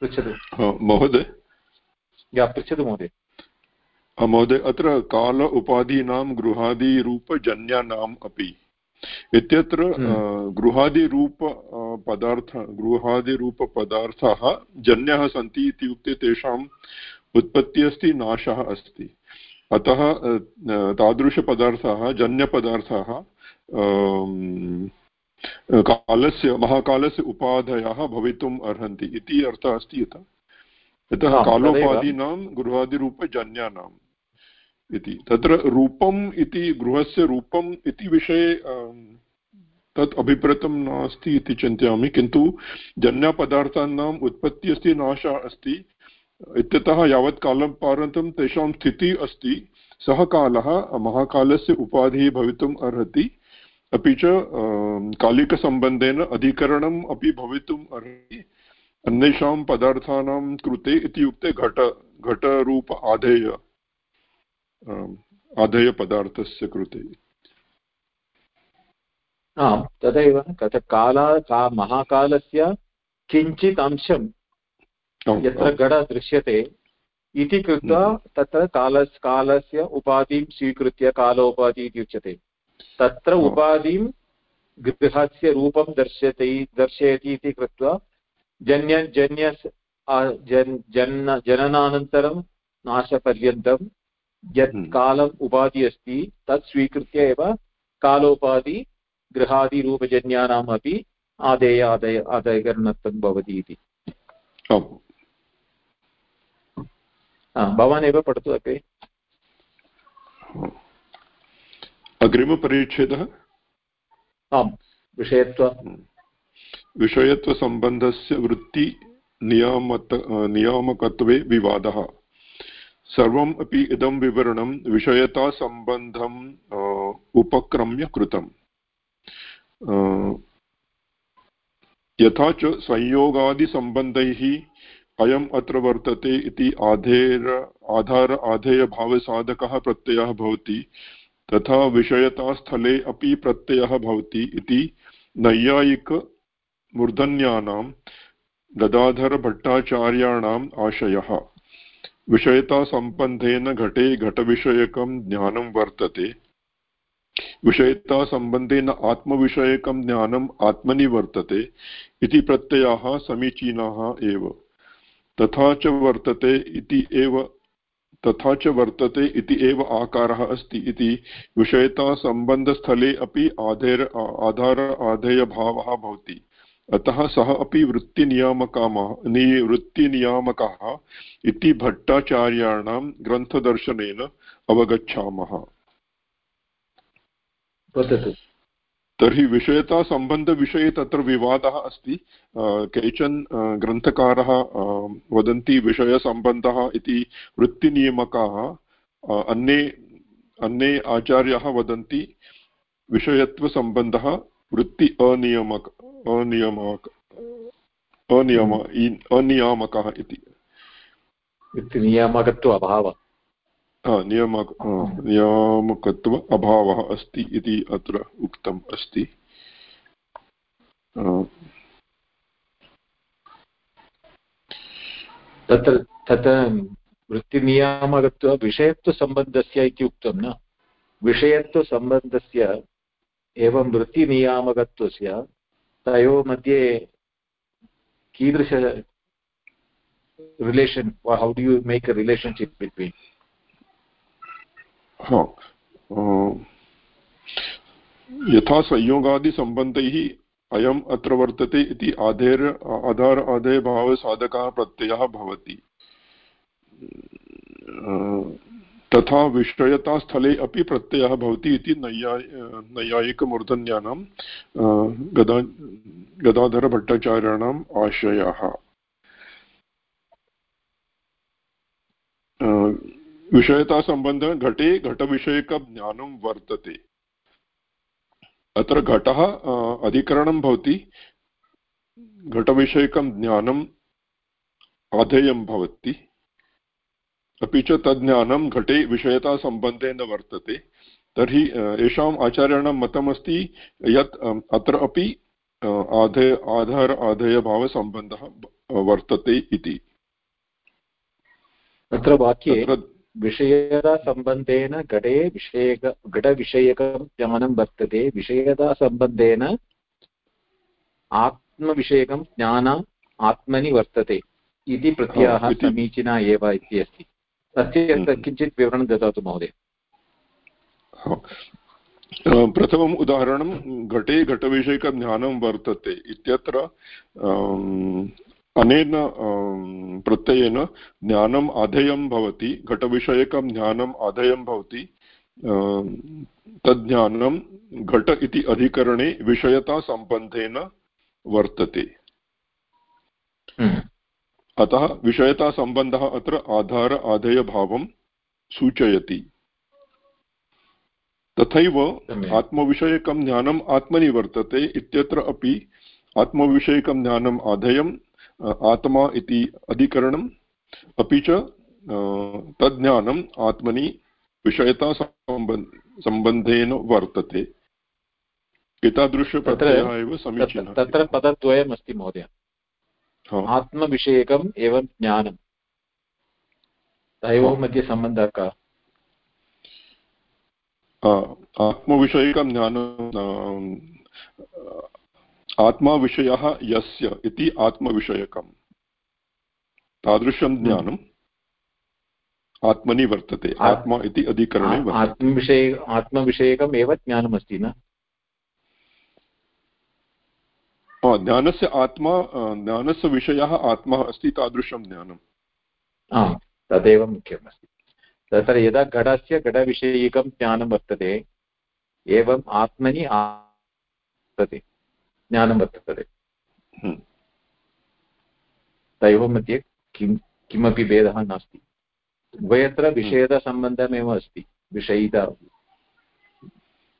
पृच्छतु। महोदय? पृच्छतु महोदय। महोदय अत्र काल उपाधीनां गृहादिरूपजन्यानाम् अपि। इत्यत्र हम्म। गृहादिरूप पदार्थ गृहादिरूपपदार्थाः जन्यः सन्ति इत्युक्ते तेषाम् उत्पत्तिः अस्ति नाशः अस्ति। अतः तादृशपदार्थाः जन्यपदार्थाः कालस्य महाकालस्य उपाधयः भवितुम् अर्हन्ति इति अर्थः अस्ति यतः यतः कालोपाधीनां गृहादिरूपजन्यानाम् इति। तत्र रूपम् इति गृहस्य रूपम् इति विषये तत् अभिप्रेतं नास्ति इति चिन्तयामि। किन्तु जन्यपदार्थानाम् उत्पत्तिः अस्ति नाशः अस्ति। इत्यतः यावत् कालं पर्यन्तं तेषां स्थितिः अस्ति। सः कालः महाकालस्य उपाधिः भवितुम् अर्हति। अपि च कालिकसम्बन्धेन अधिकरणम् अपि भवितुम् अर्हति। अन्येषां पदार्थानां कृते इत्युक्ते घट घटरूप आधेय आधेयपदार्थस्य कृते। आम् तदैव कथ काला का महाकालस्य किञ्चित् अंशं यत्र घट दृश्यते इति कृत्वा हम्म। तत्र काल कालस्य उपाधिं स्वीकृत्य कालोपाधि इति उच्यते तत्र उपाधिं गृहस्य रूपं दर्श्यते दर्शयति इति कृत्वा जन्य जन्य जन् जननानन्तरं नाशपर्यन्तं यत् हम्म। कालम् उपाधि अस्ति तत् स्वीकृत्य एव कालोपाधि गृहादिरूपजन्यानाम् अपि आदेय आदय आदायकरणत्वं भवति इति। भवान् एव पठतु अपि अग्रिमपरिच्छेदः? आम् विषयत्व। विषयत्वसम्बन्धस्य वृत्तिनियामत नियामकत्वे विवादः। सर्वम् अपि इदं विवरणं विषयतासम्बन्धम् उपक्रम्य कृतम्। यथा च संयोगादिसम्बन्धैः अयम् अत्र वर्तते इति आधेर आधार आधेयभावसाधकः प्रत्ययः भवति। तथा विषयतास्थले अपि प्रत्ययः भवति इति नैयायिकमूर्धन्यानां गदाधरभट्टाचार्याणाम् आशयः। विषयतासम्बन्धेन घटे घटविषयकं ज्ञानं वर्तते। विषयतासम्बन्धेन आत्मविषयकं ज्ञानम् आत्मनि वर्तते इति प्रत्ययाः समीचीनाः एव। तथा च वर्तते इति एव तथा च वर्तते इति एव आकारः अस्ति इति विषयतासम्बन्धस्थले अपि आधेर आधार आधेयभावः भवति। अतः सः अपि वृत्तिनियामकामः नि वृत्तिनियामकः इति भट्टाचार्याणां ग्रन्थदर्शनेन अवगच्छामः। तर्हि विषयतासम्बन्धविषये तत्र विवादः अस्ति। केचन ग्रन्थकारः वदन्ति विषयसम्बन्धः इति वृत्तिनियामकाः अन्ये अन्ये आचार्याः वदन्ति विषयत्वसम्बन्धः वृत्ति अनियमक अनियमक अनियम अनियामकः इति। नियामकत्व अभावः। नियामक नियामकत्व अभावः अस्ति इति अत्र उक्तम् अस्ति। तत्र तत्र वृत्तिनियामकत्व विषयत्वसम्बन्धस्य इति उक्तं न? विषयत्वसम्बन्धस्य एवं वृत्तिनियामकत्वस्य तयोः मध्ये कीदृश or how do you make a relationship between? हा यथा संयोगादिसम्बन्धैः अयम् अत्र वर्तते इति आधेर्, आधार आधेयभावसाधकः प्रत्ययः भवति। तथा विषयतास्थले अपि प्रत्ययः भवति इति नैया नैयायिकमूर्धन्यानां गदा, गदाधरभट्टाचार्याणाम् आशयः। विषयतासम्बन्धः घटे घटविषयकज्ञानं वर्तते। अत्र घटः अधिकरणं भवति। घटविषयकं ज्ञानम् आधेयं भवति। अपि च तज्ज्ञानं घटे विषयतासम्बन्धेन वर्तते। तर्हि येषाम् आचार्याणां मतमस्ति यत् अत्र अपि आधेय आधार आधेयभावसम्बन्धः वर्तते इति। तत्र वाक्ये विषयतासम्बन्धेन घटे विषयक घटविषयकं ज्ञानं वर्तते। विषयतासम्बन्धेन आत्मविषयकं ज्ञान आत्मनि वर्तते। इति प्रत्ययः समीचीना एव इति अस्ति तस्य हम्म। किञ्चित् विवरणं ददातु महोदय। प्रथमम् उदाहरणं घटे घटविषयकज्ञानं वर्तते इत्यत्र अनेन प्रत्ययेन ज्ञानम् आधेयं भवति घटविषयकं ज्ञानम् आधेयं भवति तज्ज्ञानं घट इति अधिकरणे विषयतासम्बन्धेन वर्तते। हम्म। अतः विषयतासम्बन्धः अत्र आधार आधेयभावं सूचयति। तथैव आत्मविषयकं ज्ञानम् आत्मनि वर्तते इत्यत्र अपि आत्मविषयकं ज्ञानम् आधेयम् आत्मा इति अधिकरणम् अपि च तज्ज्ञानम् आत्मनि विषयतासम्बन्धेन वर्तते। एतादृशप्रत्ययः एव समीचीनः। तत्र पदद्वयमस्ति महोदय। आत्मविषयकम् एवं ज्ञानं तयोः मध्ये सम्बन्धः कः? आत्मविषयकं ज्ञानं आत्माविषयः यस्य इति आत्मविषयकं तादृशं। ज्ञानम् आत्मनि वर्तते आत्मा इति अधिकरणे आत्मविषय आत्मविषयकम् एव ज्ञानमस्ति न? ज्ञानस्य आत्मा ज्ञानस्य विषयः आत्मा अस्ति तादृशं ज्ञानम्। तदेव मुख्यमस्ति। तत्र यदा घटस्य घटविषयिकं ज्ञानं वर्तते एवम् आत्मनि वर्तते। ज्ञानं वर्तते हम्म। तयोः मध्ये किं किमपि भेदः नास्ति। उभयत्र हम्म। विषयतासम्बन्धमेव अस्ति विषयिता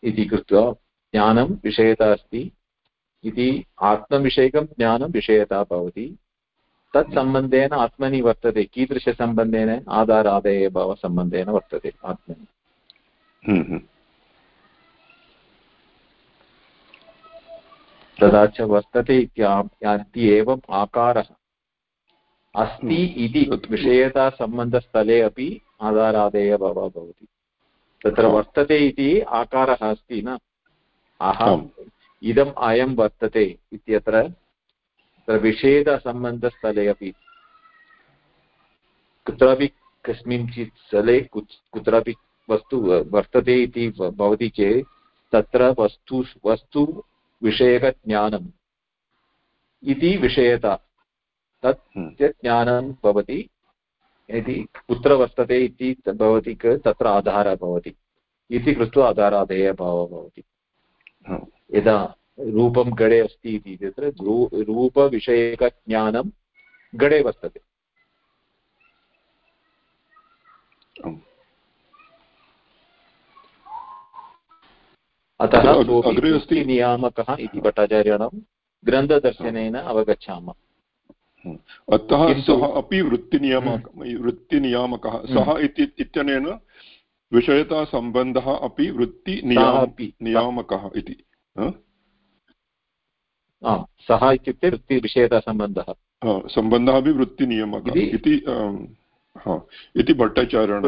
इति कृत्वा ज्ञानं विषयता अस्ति इति आत्मविषयकं ज्ञानं विषयता भवति। तत्सम्बन्धेन आत्मनि वर्तते कीदृशसम्बन्धेन? आधारादेयभावसम्बन्धेन वर्तते आत्मनि। हम्म, हम्म। तदा च वर्तते इति एवम् आकारः। अस्ति हम्म। इति विषयतासम्बन्धस्थले अपि आधारादेयभावः भवति। तत्र वर्तते इति आकारः अस्ति न? अहं इदम् अयं वर्तते इत्यत्र तत्र विषेदसम्बन्धस्थले अपि। कुत्रापि कस्मिंश्चित् स्थले कुत्रापि वस्तु वर्तते इति भवति चेत् तत्र वस्तु वस्तु विषयकज्ञानम् इति विषयता। तत् हम्म। ज्ञानं भवति यदि कुत्र वर्तते इति भवति तत्र आधारः भवति। इति कृत्वा आधाराधेयभावः भवति। यदा रूपं गडे अस्ति इति तत्र रूपविषयकज्ञानं गडे वर्तते। अतः नियामकः इति भट्टाचार्याणां ग्रन्थदर्शनेन अवगच्छामः। अतः सः अपि वृत्तिनियामक वृत्तिनियामकः। सः इत्यनेन विषयतासम्बन्धः अपि वृत्तिनियामकः इति। आम्। सः इत्युक्ते वृत्तिविषयकसम्बन्धः सम्बन्धः अपि वृत्तिनियमः इति इति भट्टाचार्यः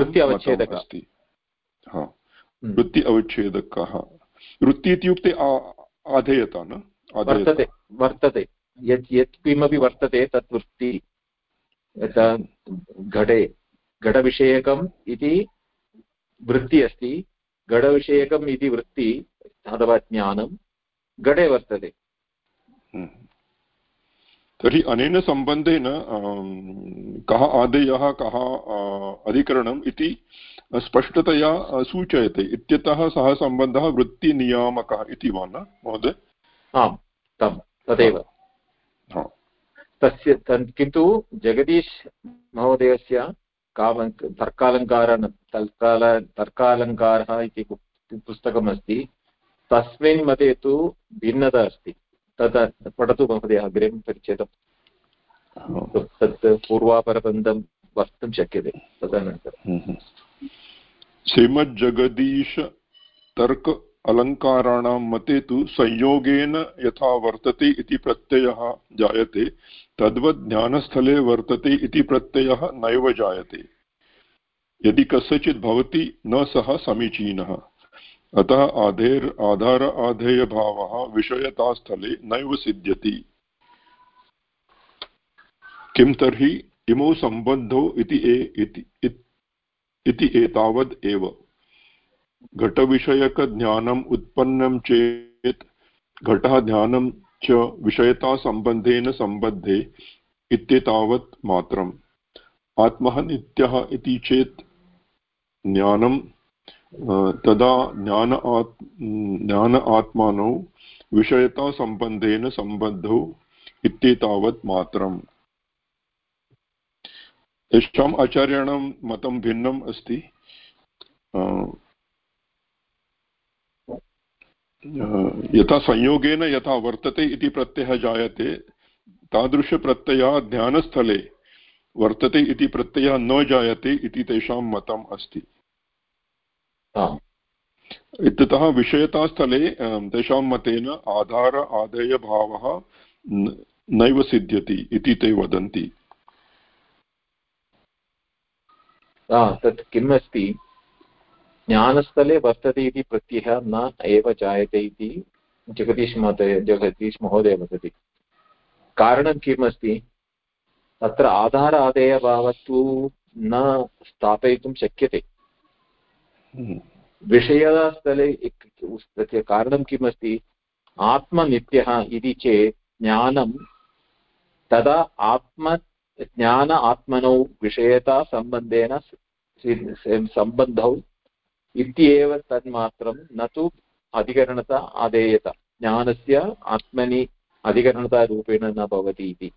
अस्ति। हम्म। वृत्ति अवच्छेदकः। वृत्ति इत्युक्ते आधेयता न? वर्तते वर्तते। यत् यत् किमपि वर्तते तत् वृत्ति घटे घटविषयकम् इति वृत्ति अस्ति घटविषयकम् इति वृत्ति अथवा ज्ञानं घटे वर्तते। हम्म। तर्हि अनेन सम्बन्धेन कः आदेयः कः अधिकरणम् इति स्पष्टतया सूचयते इत्यतः सः सम्बन्धः वृत्तिनियामकः इति वा न महोदय? आम् तं तदेव। तस्य किन्तु जगदीश् महोदयस्य काव तर्कालङ्कार तर्काल तर्कालङ्कारः इति पुस्तकमस्ति तस्मिन् मते तु भिन्नता अस्ति। तत् पठतु महोदय अग्रे परिच्छेदं। तत् पूर्वापरबन्धं वक्तुं शक्यते तदनन्तरं। श्रीमज्जगदीश तर्क अलङ्काराणां मते तु संयोगेन यथा वर्तते इति प्रत्ययः जायते तद्वत् ज्ञानस्थले वर्तते इति प्रत्ययः नैव जायते। यदि कस्यचित् भवति न सः समीचीनः। अतः आधेर् आधार आधेयभावः विषयतास्थले नैव सिद्ध्यति। किं तर्हि इमौ सम्बन्धौ इति एतावद् एव। घटविषयकज्ञानम् उत्पन्नं चेत् घटः ज्ञानं च विषयतासम्बन्धेन सम्बद्धे इत्येतावत् मात्रम्। आत्मः नित्यः इति चेत् ज्ञानं तदा ज्ञान आत्, ज्ञान आत्मानौ विषयतासम्बन्धेन सम्बद्धौ इत्येतावत् मात्रम्। येषाम् आचार्याणां मतं भिन्नम् अस्ति। यथा संयोगेन यथा वर्तते इति प्रत्ययः जायते तादृशप्रत्ययः ध्यानस्थले वर्तते इति प्रत्ययः न जायते इति तेषां मतम् अस्ति। इत्यतः विषयतास्थले तेषां मतेन आधार आदेयभावः नैव सिद्ध्यति इति ते वदन्ति। तत् किम् अस्ति ज्ञानस्थले वर्तते इति प्रत्ययः न एव जायते इति जगदीश महोदय जगदीश महोदय वदति कारणं किम् अस्ति तत्र आधार आदेयभावस्तु न स्थापयितुं शक्यते। विषयस्थले तस्य कारणं किम् अस्ति आत्मनित्यः इति चेत् ज्ञानं तदा आत्म ज्ञान आत्मनौ विषयतासम्बन्धेन सम्बन्धौ इत्येव तन्मात्रं न तु अधिकरणता आदेयत। ज्ञानस्य आत्मनि अधिकरणतारूपेण न भवति इति।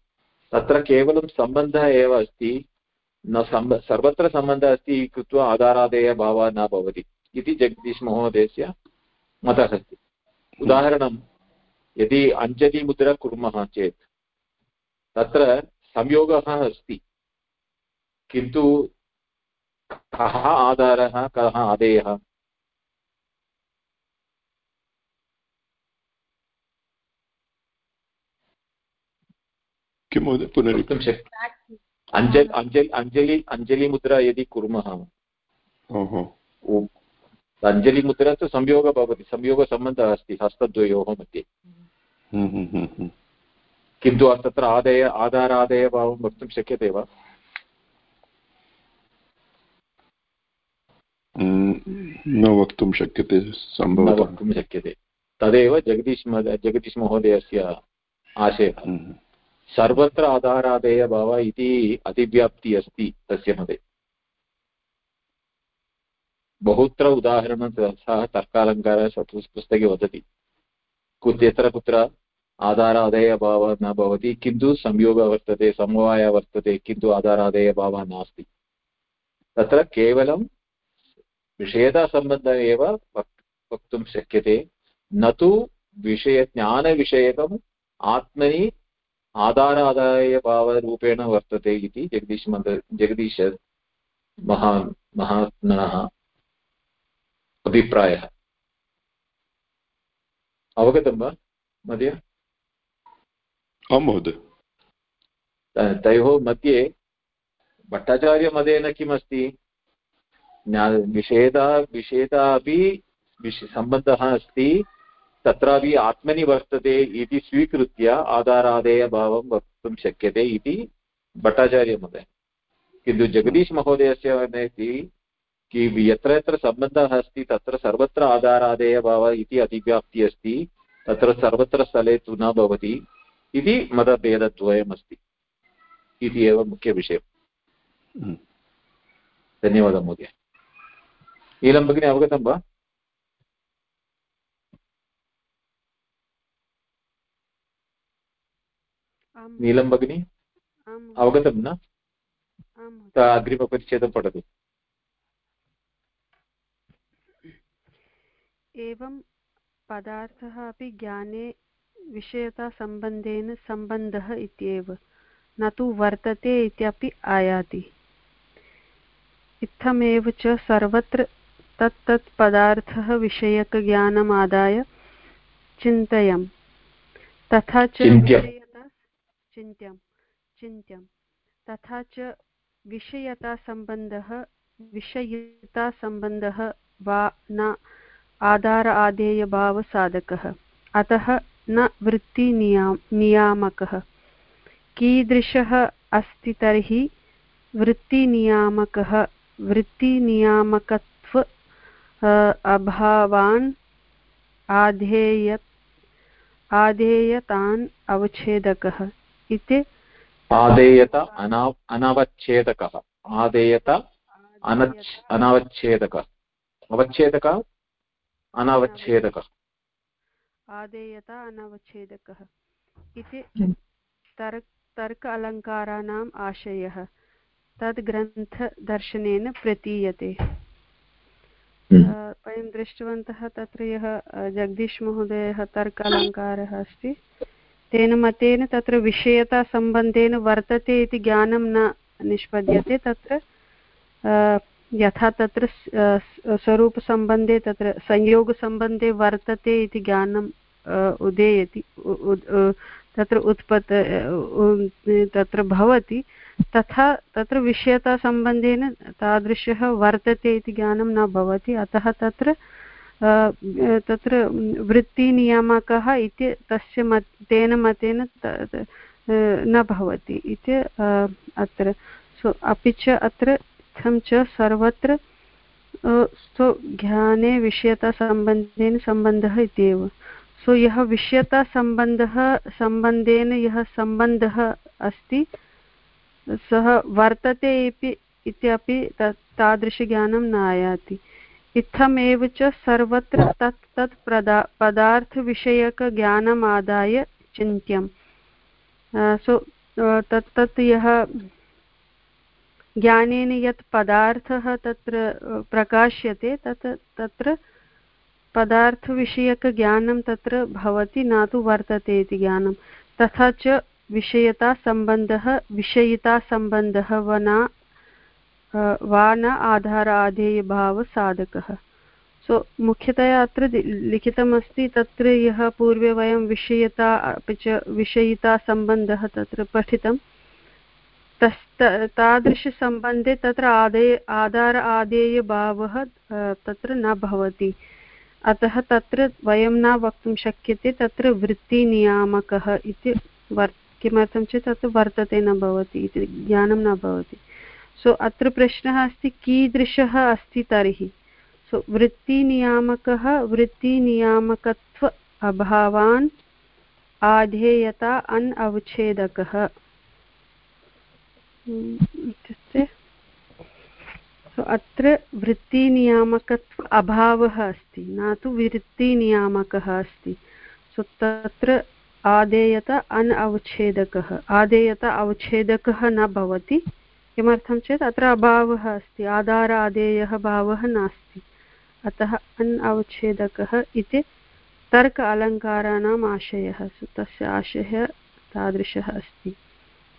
तत्र केवलं सम्बन्धः एव अस्ति, न सम्ब सर्वत्र सम्बन्धः अस्ति कृत्वा आधारादेयभावः न भवति इति जगदीशमहोदयस्य मतः अस्ति। उदाहरणं, यदि अञ्जलिमुद्रा कुर्मः चेत्, तत्र संयोगः अस्ति। किन्तु कः आधारः कः आदेयः? किं महोदय पुनरुक्तं शक्यते अञ्जलि अञ्जलि अञ्जलि अञ्जलिमुद्रा यदि कुर्मः। अञ्जलिमुद्रा तु संयोगः भवति संयोगसम्बन्धः अस्ति हस्तद्वयोः मध्ये। हम्म, हम्म, हम्म, किन्तु तत्र आदय आधारादेयभावं वक्तुं शक्यते वा? न वक्तुं शक्यते न वक्तुं शक्यते। तदेव जगदीश जगदीशमहोदयस्य आशयः। हम्म। सर्वत्र आधारादेयभाव इति अतिव्याप्ति अस्ति तस्य मते। बहुत्र उदाहरणं सः तर्कालङ्कारः पुस्तके वदति। यत्र कुत्र आधारादेयभावः न भवति, किन्तु संयोगः वर्तते, समवायः वर्तते, किन्तु आधारादेयभावः नास्ति। तत्र केवलं विषयतासम्बन्धः एव वक्तुं शक्यते। न तु विषयज्ञानविषयकम् आत्मनि आधारादायभावरूपेण वर्तते इति जगदीश जगदीश महा, महात्मनः अभिप्रायः। अवगतं वा, महोदय? आं महोदय तयोः मध्ये भट्टाचार्यमतेन किमस्ति? विषेदा विषेदा अपि सम्बन्धः अस्ति, तत्रापि आत्मनि वर्तते इति स्वीकृत्य आधारादेयभावं वक्तुं शक्यते इति भट्टाचार्यमहोदय किन्तु जगदीशमहोदयस्य वदति कि यत्र यत्र सम्बन्धः अस्ति, तत्र सर्वत्र आधारादेयभावः इति अतिव्याप्तिः अस्ति, तत्र सर्वत्र स्थले तु न भवति। इति मतभेदद्वयमस्ति इति एव मुख्यविषयः हम्म। धन्यवादः महोदय। नीलं भगिनी अवगतं वा? नीलं भगिनी? अवगतं न? अग्रिमपरिच्छेदं पठतु। एवं पदार्थः अपि ज्ञाने विषयतासम्बन्धेन सम्बन्धः इत्येव। न तु वर्तते इत्यपि आयाति। इत्थमेव च सर्वत्र तत्तत् पदार्थः विषयकज्ञानमादाय चिन्तयम्। तथा च विषयता चिन्त्यं चिन्त्यं तथा च विषयतासम्बन्धः विषयितासम्बन्धः वा न आधार आधेयभावसाधकः। अतः न वृत्तिनिया नियामकः। कीदृशः अस्ति तर्हि? वृत्तिनियामकः, वृत्तिनियामकत्व अभावान् आधेय, आधेयतान् अवच्छेदकः इति। आदेयत अना, अनवच्छेदकः। आदेयत अनवच्छेदकः। अवच्छेदकः, अनवच्छेदकः। आदेयता अनवच्छेदकः। इति तर्क तर्क अलङ्काराणाम् आशयः। तद् ग्रन्थदर्शनेन प्रतीयते वयं दृष्टवन्तः तत्र यः जगदीशमहोदयः तर्क अलङ्कारः अस्ति तेन मतेन तत्र विषयतासम्बन्धेन वर्तते इति ज्ञानं न निष्पद्यते तत्र यथा तत्र स्वरूपसम्बन्धे, तत्र संयोगसम्बन्धे वर्तते इति ज्ञानम् उदेयति तत्र उत्पत् तत्र भवति, तथा, तत्र विषयतासम्बन्धेन तादृशः वर्तते इति ज्ञानं न भवति, अतः तत्र तत्र वृत्तिनियामकः इति तस्य मत्, तेन मतेन न भवति इति अत्र, सो, अपि च अत्र इत्थं च सर्वत्र स्वज्ञाने विषयतासम्बन्धेन सम्बन्धः इत्येव। सो, यः विषयतासम्बन्धः सम्बन्धेन यः सम्बन्धः अस्ति, सः वर्तते इति, इत्यपि तादृशज्ञानं न आयाति इत्थमेव च सर्वत्र तत् तत् प्रदा पदार्थविषयकज्ञानम् आदाय चिन्त्यं सो तत् तत् यः ज्ञानेन यत् पदार्थः तत्र प्रकाश्यते, तत्, तत्र पदार्थविषयकज्ञानं तत्र भवति, न तु वर्तते इति ज्ञानं। तथा च विषयतासम्बन्धः, विषयितासम्बन्धः वा न वा न आधार आधेयभावसाधकः सो, मुख्यतया अत्र लिखितमस्ति, तत्र यः पूर्वे वयं विषयता, अपि च विषयितासम्बन्धः तत्र पठितं तादृशसम्बन्धे तत्र आदेय आधार आदेयभावः तत्र न भवति। अतः तत्र वयं न वक्तुं शक्यते, तत्र वृत्तिनियामकः इति वर् किमर्थं चेत् तत्र वर्तते न भवति इति, ज्ञानं न भवति। सो, अत्र प्रश्नः अस्ति, कीदृशः अस्ति तर्हि? सो, वृत्तिनियामकः, वृत्तिनियामकत्व अभावान्, आधेयता, अन् अवच्छेदकः। इत्युक्ते सो अत्र वृत्तिनियामकत्व अभावः अस्ति, न तु वृत्तिनियामकः अस्ति। सो तत्र आदेयत अन् अवच्छेदकः आदेयत अवच्छेदकः न भवति। किमर्थं चेत् अत्र अभावः अस्ति, आधार आदेयः भावः नास्ति। अतः अन् अवच्छेदकः इति तर्क अलङ्काराणाम् आशयः तस्य आशयः तादृशः अस्ति।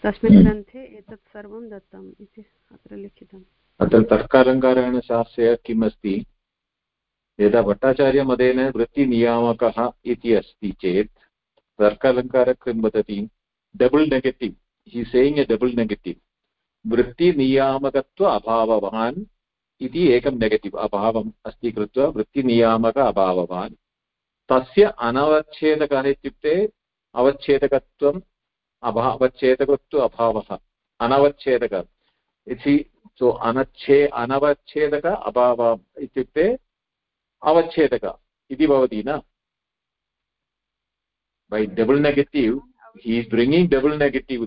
तस्मिन् ग्रन्थे एतत् सर्वं दत्तम् इति अत्र लिखितम्। अत्र तर्कालङ्कारेण शास्त्रे अस्ति यदा भट्टाचार्यमदेन वृत्तिनियामकः इति अस्ति चेत् तर्कालङ्कारः किं वदति? Double negative he saying a double negative वृत्तिनियामकत्व अभाववान् इति एकं नेगेटिव् अभावम् अस्ति कृत्वा वृत्तिनियामक अभाववान्। तस्य अनवच्छेदकः इत्युक्ते अवच्छेदकत्वम् अभा अवच्छेदकत्व अभावः। अनवच्छेदक। इति सो अनच्छे अनवच्छेदक अभाव इत्युक्ते अवच्छेदक इति भवति न? By double negative he is bringing double negative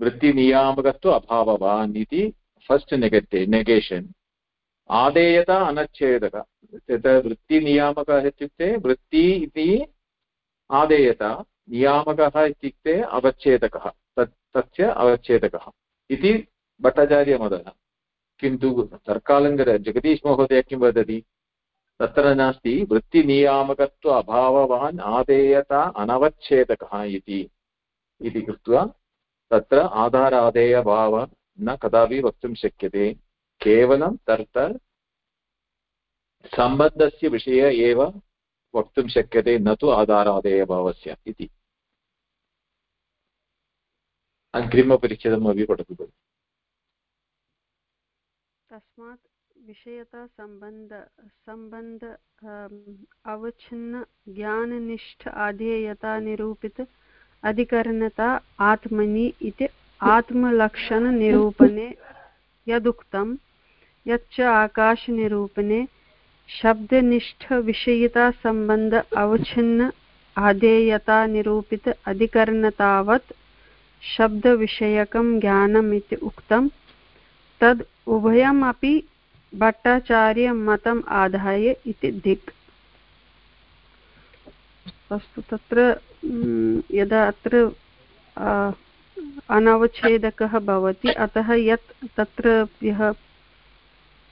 वृत्तिनियामकत्व अभाववान् इति फस्ट् नेगेटिव् नेगेशन् आदेयता अनच्छेदक। वृत्तिनियामकः इत्युक्ते वृत्ति इति आदेयता। नियामकः इत्युक्ते अवच्छेदकः, तत् तच्च अवच्छेदकः इति भट्टाचार्यमतः किन्तु तर्कालङ्कर जगदीशमहोदय किं वदति? तत्र नास्ति वृत्तिनियामकत्व अभाववान् आदेयता अनवच्छेदकः इति। इति कृत्वा तत्र आधारादेयभाव न कदापि वक्तुं शक्यते। केवलं तत्र सम्बन्धस्य विषये एव वक्तुं शक्यते न तु आधारादेयभावस्य इति। अग्रिमपरिच्छेदमपि पठतु। भगिनि तस्मात् विषयतासम्बन्ध सम्बन्ध अवच्छिन्न, ज्ञाननिष्ठ, आधेयता, निरूपित, अधिकरणता, आत्मनि इति आत्मलक्षणनिरूपणे यदुक्तं यच्च आकाशनिरूपणे शब्दनिष्ठविषयितासम्बन्ध अवच्छिन्न आधेयतानिरूपित अधिकरणतावत् शब्दविषयकं ज्ञानम् इति उक्तं। तद् उभयमपि भट्टाचार्यमतम् आदाय इति दिक् अस्तु तत्र यदा अत्र अनवच्छेदकः भवति, अतः यत् तत्र यः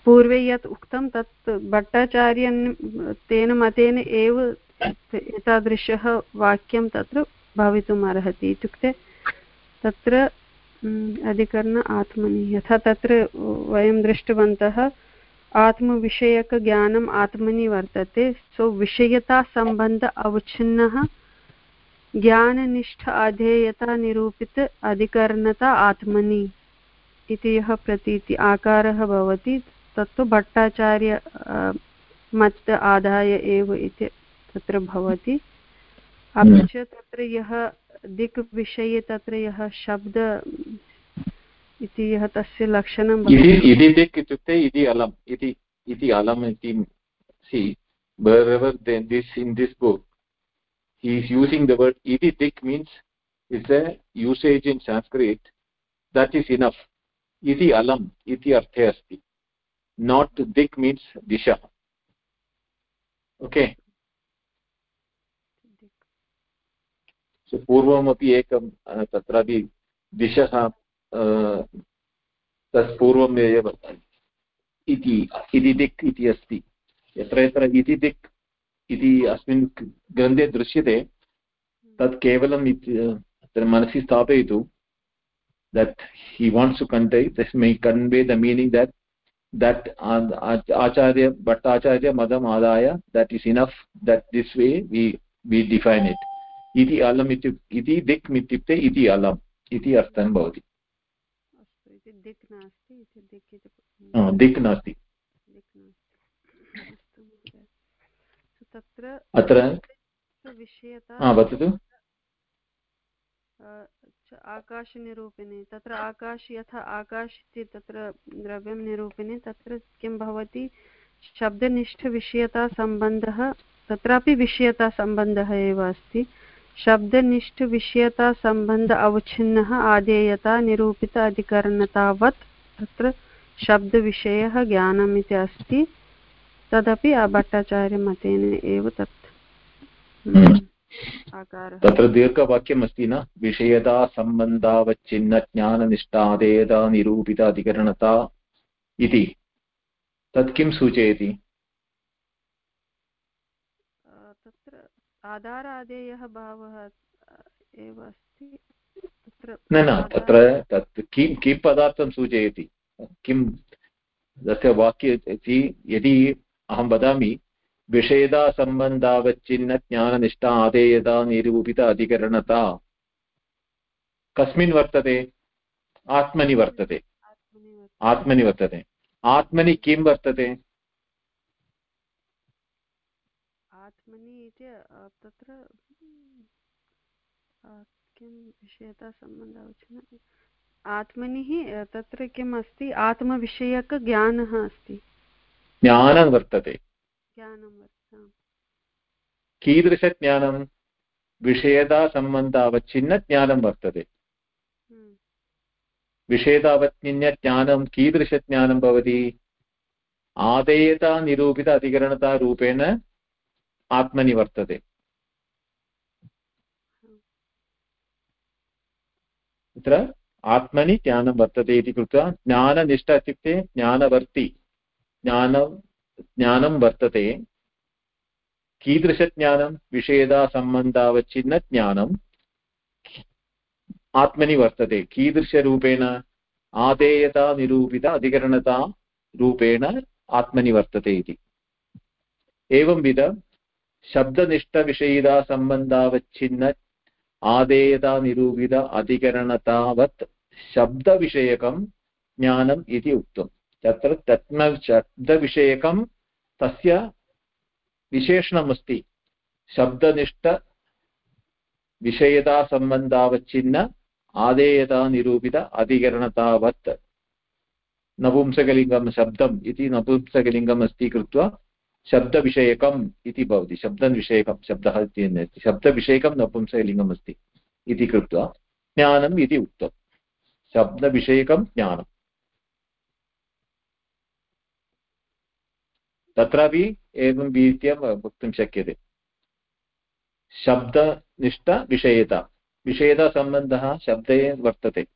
पूर्वे यत् उक्तं तत् भट्टाचार्यन्, तेन मतेन एव एतादृशः वाक्यं तत्र भवितुम् अर्हति इत्युक्ते तत्र अधिकरण आत्मनि, यथा तत्र वयं दृष्टवन्तः, आत्मविषयकज्ञानम् आत्मनि वर्तते, सो विषयतासम्बन्ध अवच्छिन्नः, ज्ञाननिष्ठ अधेयता निरूपित अधिकरणता आत्मनि इति यः प्रतीति, आकारः भवति। तत्तु भट्टाचार्य मत् आदाय एव इति तत्र भवति अपि च तत्र यः दिक् विषये तत्र यः शब्द इति यः तस्य लक्षणं इति दिक् इत्युक्ते इति अलम् इति इति अलम् इति सि wherever then this in this book he is using the word iti dik means it's a usage in sanskrit that is enough iti alam iti arthe asti not dik means disha. Okay? So पूर्वमपि एकं तत्रापि दिशः तत् पूर्वम् एव इति इति दिक् इति अस्ति यत्र यत्र इति दिक् इति अस्मिन् ग्रन्थे दृश्यते तत् केवलं तत्र मनसि स्थापयतु that he wants to convey this may convey the meaning that that acharya but acharya madam adaya that is enough that this way we we define it iti alam iti iti dik ityukte iti alam iti अर्थं भवति दिक् नास्ति तत्र अत्र विषयता वदतु आकाशनिरूपिणे, तत्र आकाश यथा आकाश इति तत्र द्रव्यं निरूपिणे तत्र किं भवति? शब्दनिष्ठविषयतासम्बन्धः, तत्रापि विषयतासम्बन्धः एव अस्ति। शब्दनिष्ठविषयतासम्बन्ध अवच्छिन्नः आदेयता निरूपित अधिकरणतावत्, तत्र शब्दविषयः ज्ञानम् इति अस्ति। तदपि भट्टाचार्यमतेन एव तत्। हम्म। तत्र दीर्घवाक्यम् अस्ति न? विषयता सम्बन्धावच्छिन्न ज्ञाननिष्ठादेयता निरूपित अधिकरणता इति। तत् किं सूचयति? तत्र आधारादेयः भावः एव अस्ति। न न तत्र तत् किं किं पदार्थं सूचयति? किं तस्य वाक्य यदि अहं वदामि विषयदासम्बन्धावच्छिन्न ज्ञाननिष्ठा आदेयता निरूपित अधिकरणता। कस्मिन् वर्तते? आत्मनि वर्तते। आत्मनि वर्तते। आत्मनि किं वर्तते? आत्मनि इति तत्र किं विषयतासम्बन्धावच्छिन्न आत्मनिः तत्र किम् अस्ति आत्मविषयकज्ञानः अस्ति। ज्ञानं वर्तते। ज्ञानं वर्तते कीदृशज्ञानं विषयतासम्बन्धावच्छिन्नज्ञानं वर्तते। हम्म। विषयतावच्छिन्नज्ञानं कीदृशज्ञानं भवति? आदेयतानिरूपित अधिकरणतारूपेण आत्मनि वर्तते। तत्र आत्मनि ज्ञानं वर्तते इति कृत्वा ज्ञाननिष्ठ इत्युक्ते ज्ञानवर्ति। ज्ञान ज्ञानं वर्तते। कीदृशज्ञानं? विषयदासम्बन्धावच्छिन्नज्ञानम् आत्मनि वर्तते। कीदृशरूपेण? अधिकरणता रूपेण आत्मनि वर्तते इति। एवंविध शब्दनिष्ठविषयिदासम्बन्धावच्छिन्न आदेयतानिरूपित अधिकरणतावत् शब्दविषयकं ज्ञानम् इति उक्तम्। तत्र तत्म शब्दविषयकं तस्य विशेषणमस्ति। शब्दनिष्ठविषयतासम्बन्धावच्छिन्न आदेयतानिरूपित, अधिकरणतावत्। नपुंसकलिङ्गं शब्दम् इति नपुंसकलिङ्गम् अस्ति कृत्वा शब्दविषयकम् इति भवति। शब्दविषयकं, शब्दः इति शब्दविषयकं नपुंसकलिङ्गम् अस्ति इति कृत्वा ज्ञानम् इति उक्तं शब्दविषयकं ज्ञानम्। तत्रापि एवं रीत्या वक्तुं शक्यते। शब्दनिष्ठविषयता। विषयतासम्बन्धः शब्दे वर्तते।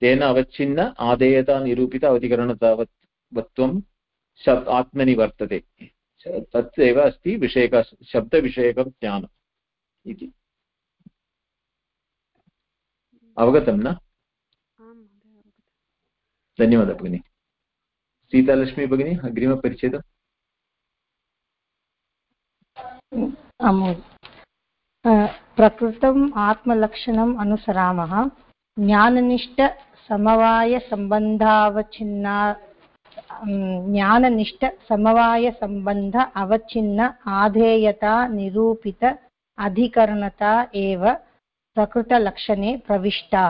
तेन अवच्छिन्न आदेयता निरूपित अवधिकरणतावत् वत्वं शब् आत्मनि वर्तते। तत् एव अस्ति विषयक शब्दविषयकं ज्ञानम् इति। अवगतं न? धन्यवादः भगिनि। सीतालक्ष्मी भगिनी अग्रिमपरिच्छेदम् प्रकृतम् आत्मलक्षणम् अनुसरामः। ज्ञाननिष्ठसमवायसम्बन्धावच्छिन्ना ज्ञाननिष्ठसमवायसम्बन्ध अवच्छिन्न आधेयता निरूपित अधिकरणता एव प्रकृतलक्षणे प्रविष्टा।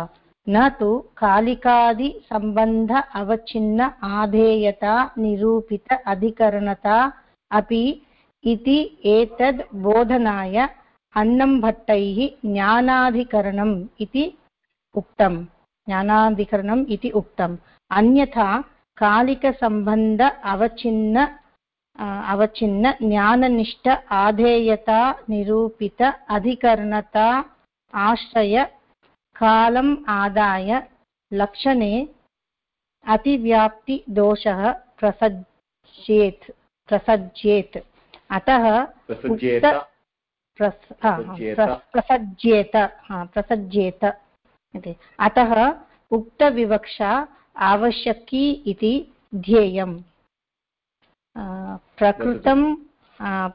न तु कालिकादिसम्बन्ध अवच्छिन्न आधेयता निरूपित अधिकरणता अपि इति एतद् बोधनाय अन्नम्भट्टैः ज्ञानाधिकरणम् इति उक्तम् ज्ञानाधिकरणम् इति उक्तम् अन्यथा कालिकसम्बन्ध अवच्छिन्न अवच्छिन्न ज्ञाननिष्ठ आधेयता निरूपित अधिकरणता आश्रय कालम् आदाय लक्षणे अतिव्याप्तिदोषः प्रसज्येत् प्रसज्येत् अतः प्रसज्येत प्रसज्येत इति अतः उक्तविवक्षा आवश्यकी इति ध्येयम् प्रकृतं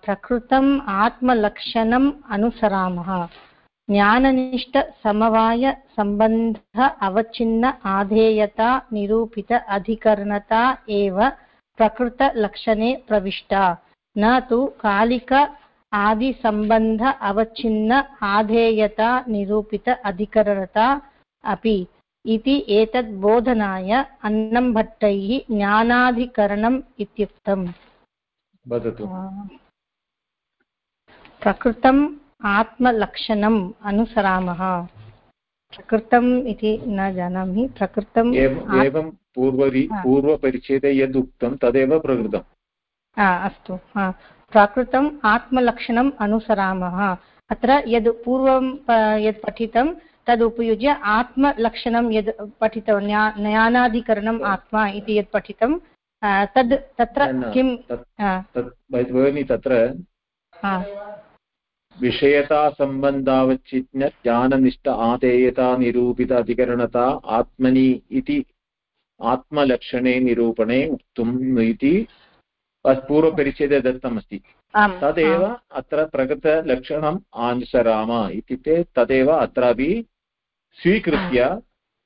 प्रकृतम् आत्मलक्षणम् अनुसरामः ज्ञाननिष्ठसमवायसम्बन्ध अवच्छिन्न आधेयता निरूपित अधिकरणता एव प्रकृतलक्षणे प्रविष्टा न तु कालिक आदिसम्बन्ध अवच्छिन्न आधेयता निरूपित अधिकरणता अपि इति एतद् बोधनाय अन्नम्भट्टैः ज्ञानाधिकरणम् इत्युक्तम् प्रकृतम् आत्मलक्षणम् अनुसरामः। प्रकृतम् इति न जानामि। प्रकृतम् एवं पूर्वरि पूर्वपरिच्छेदे यद् उक्तं तदेव प्रकृतम्। अस्तु। प्राकृतम् आत्मलक्षणम् अनुसरामः। अत्र यद् पूर्वं यत् पठितं तद् उपयुज्य आत्मलक्षणं यद् पठितं ज्ञानाधिकरणम् आत्मा इति यत् पठितं तद् तत्र किं भगिनि तत्र विषयतासम्बन्धावच्छिन्न ज्ञाननिष्ठ आदेयता निरूपित अधिकरणता आत्मनि इति आत्मलक्षणे निरूपणे उक्तुम् इति पूर्वपरिच्छेदे दत्तमस्ति। तदेव अत्र प्रकृतलक्षणम् अनुसराम इत्युक्ते तदेव अत्रापि स्वीकृत्य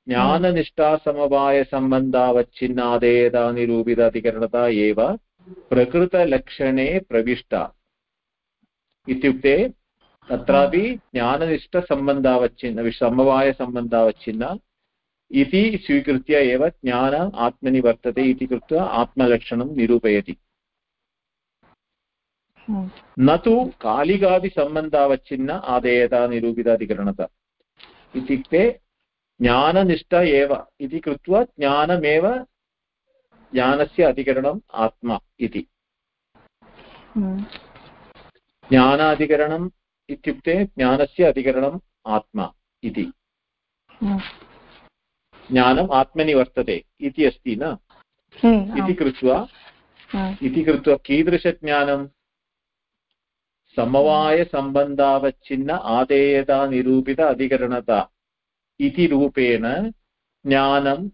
ज्ञाननिष्ठासमवायसम्बन्धावच्छिन्नादेयता निरूपित अधिकरणता एव प्रकृतलक्षणे प्रविष्टा। इत्युक्ते तत्रापि ज्ञाननिष्ठसम्बन्धावच्छिन्न समवायसम्बन्धावच्छिन्न इति स्वीकृत्य एव ज्ञान आत्मनि वर्तते इति कृत्वा आत्मलक्षणं निरूपयति। न तु कालिकादिसम्बन्धावच्छिन्न आदेयता निरूपिताधिकरणता। इत्युक्ते ज्ञाननिष्ठ एव इति कृत्वा ज्ञानमेव ज्ञानस्य अधिकरणम् आत्मा इति। ज्ञानाधिकरणम् इत्युक्ते ज्ञानस्य अधिकरणम् आत्मा इति। ज्ञानम् आत्मनि वर्तते इति अस्ति न? इति कृत्वा इति कृत्वा कीदृशज्ञानं? समवायसम्बन्धावच्छिन्न आदेयता निरूपित अधिकरणता इति रूपेण ज्ञानं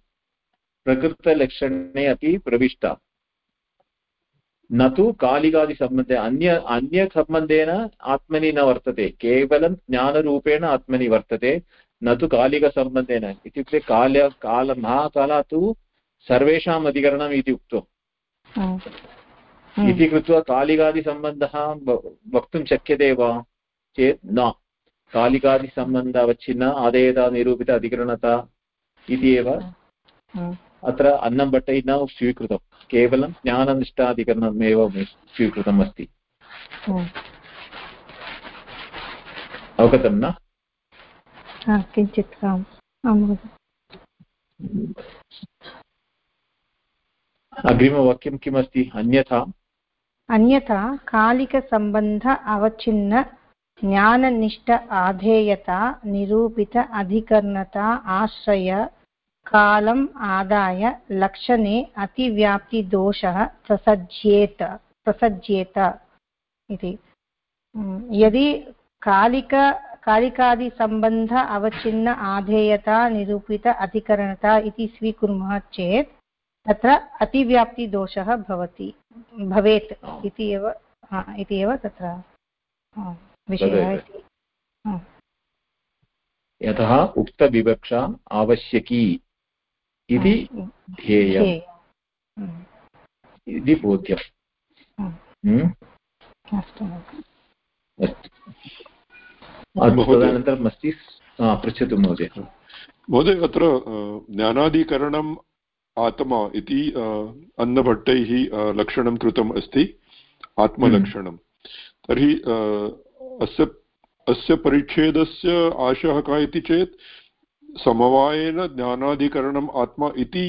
प्रकृतलक्षणे अपि प्रविष्टा। न तु कालिकादिसम्बन्धे अन्य अन्यसम्बन्धेन आत्मनि न वर्तते केवलं ज्ञानरूपेण आत्मनि वर्तते न तु कालिकसम्बन्धेन इत्युक्ते काल काल महाकाला तु सर्वेषाम् अधिकरणम् इति उक्तम् इति कृत्वा कालिकादिसम्बन्धः वक्तुं शक्यते वा चेत् न कालिकादिसम्बन्ध अवच्छिन्न आदेयता निरूपित अधिकरणता इति एव अत्र अन्नम्भट्टै न स्वीकृतं। केवलं ज्ञाननिष्ठाधिकरणमेव स्वीकृतम् अस्ति अवगतं न? किञ्चित् अग्रिमवाक्यं किमस्ति? अन्यथा? अन्यथा कालिकसम्बन्ध अवच्छिन्न ज्ञाननिष्ठ आधेयता निरूपित अधिकरणता आश्रय कालम् आदाय लक्षणे अतिव्याप्तिदोषः प्रसज्येत प्रसज्येत इति। यदि कालिक कालिकादिसम्बन्ध अवच्छिन्न आधेयता निरूपित अधिकरणता इति स्वीकुर्मः चेत् तत्र अतिव्याप्तिदोषः भवति भवेत् इति एव इति एव तत्र विषयः इति। यतः उक्तविवक्षा आवश्यकी। इति ध्येयम्। इति बोध्यम्। अस्तु तदनन्तरम् अस्ति। पृच्छतु महोदय। महोदय अत्र ज्ञानाधिकरणम् आत्मा इति अन्नभट्टैः लक्षणं कृतम् अस्ति आत्मलक्षणं तर्हि अस्य अस्य परिच्छेदस्य आशयः कः इति चेत् समवायेन ज्ञानाधिकरणम् आत्मा इति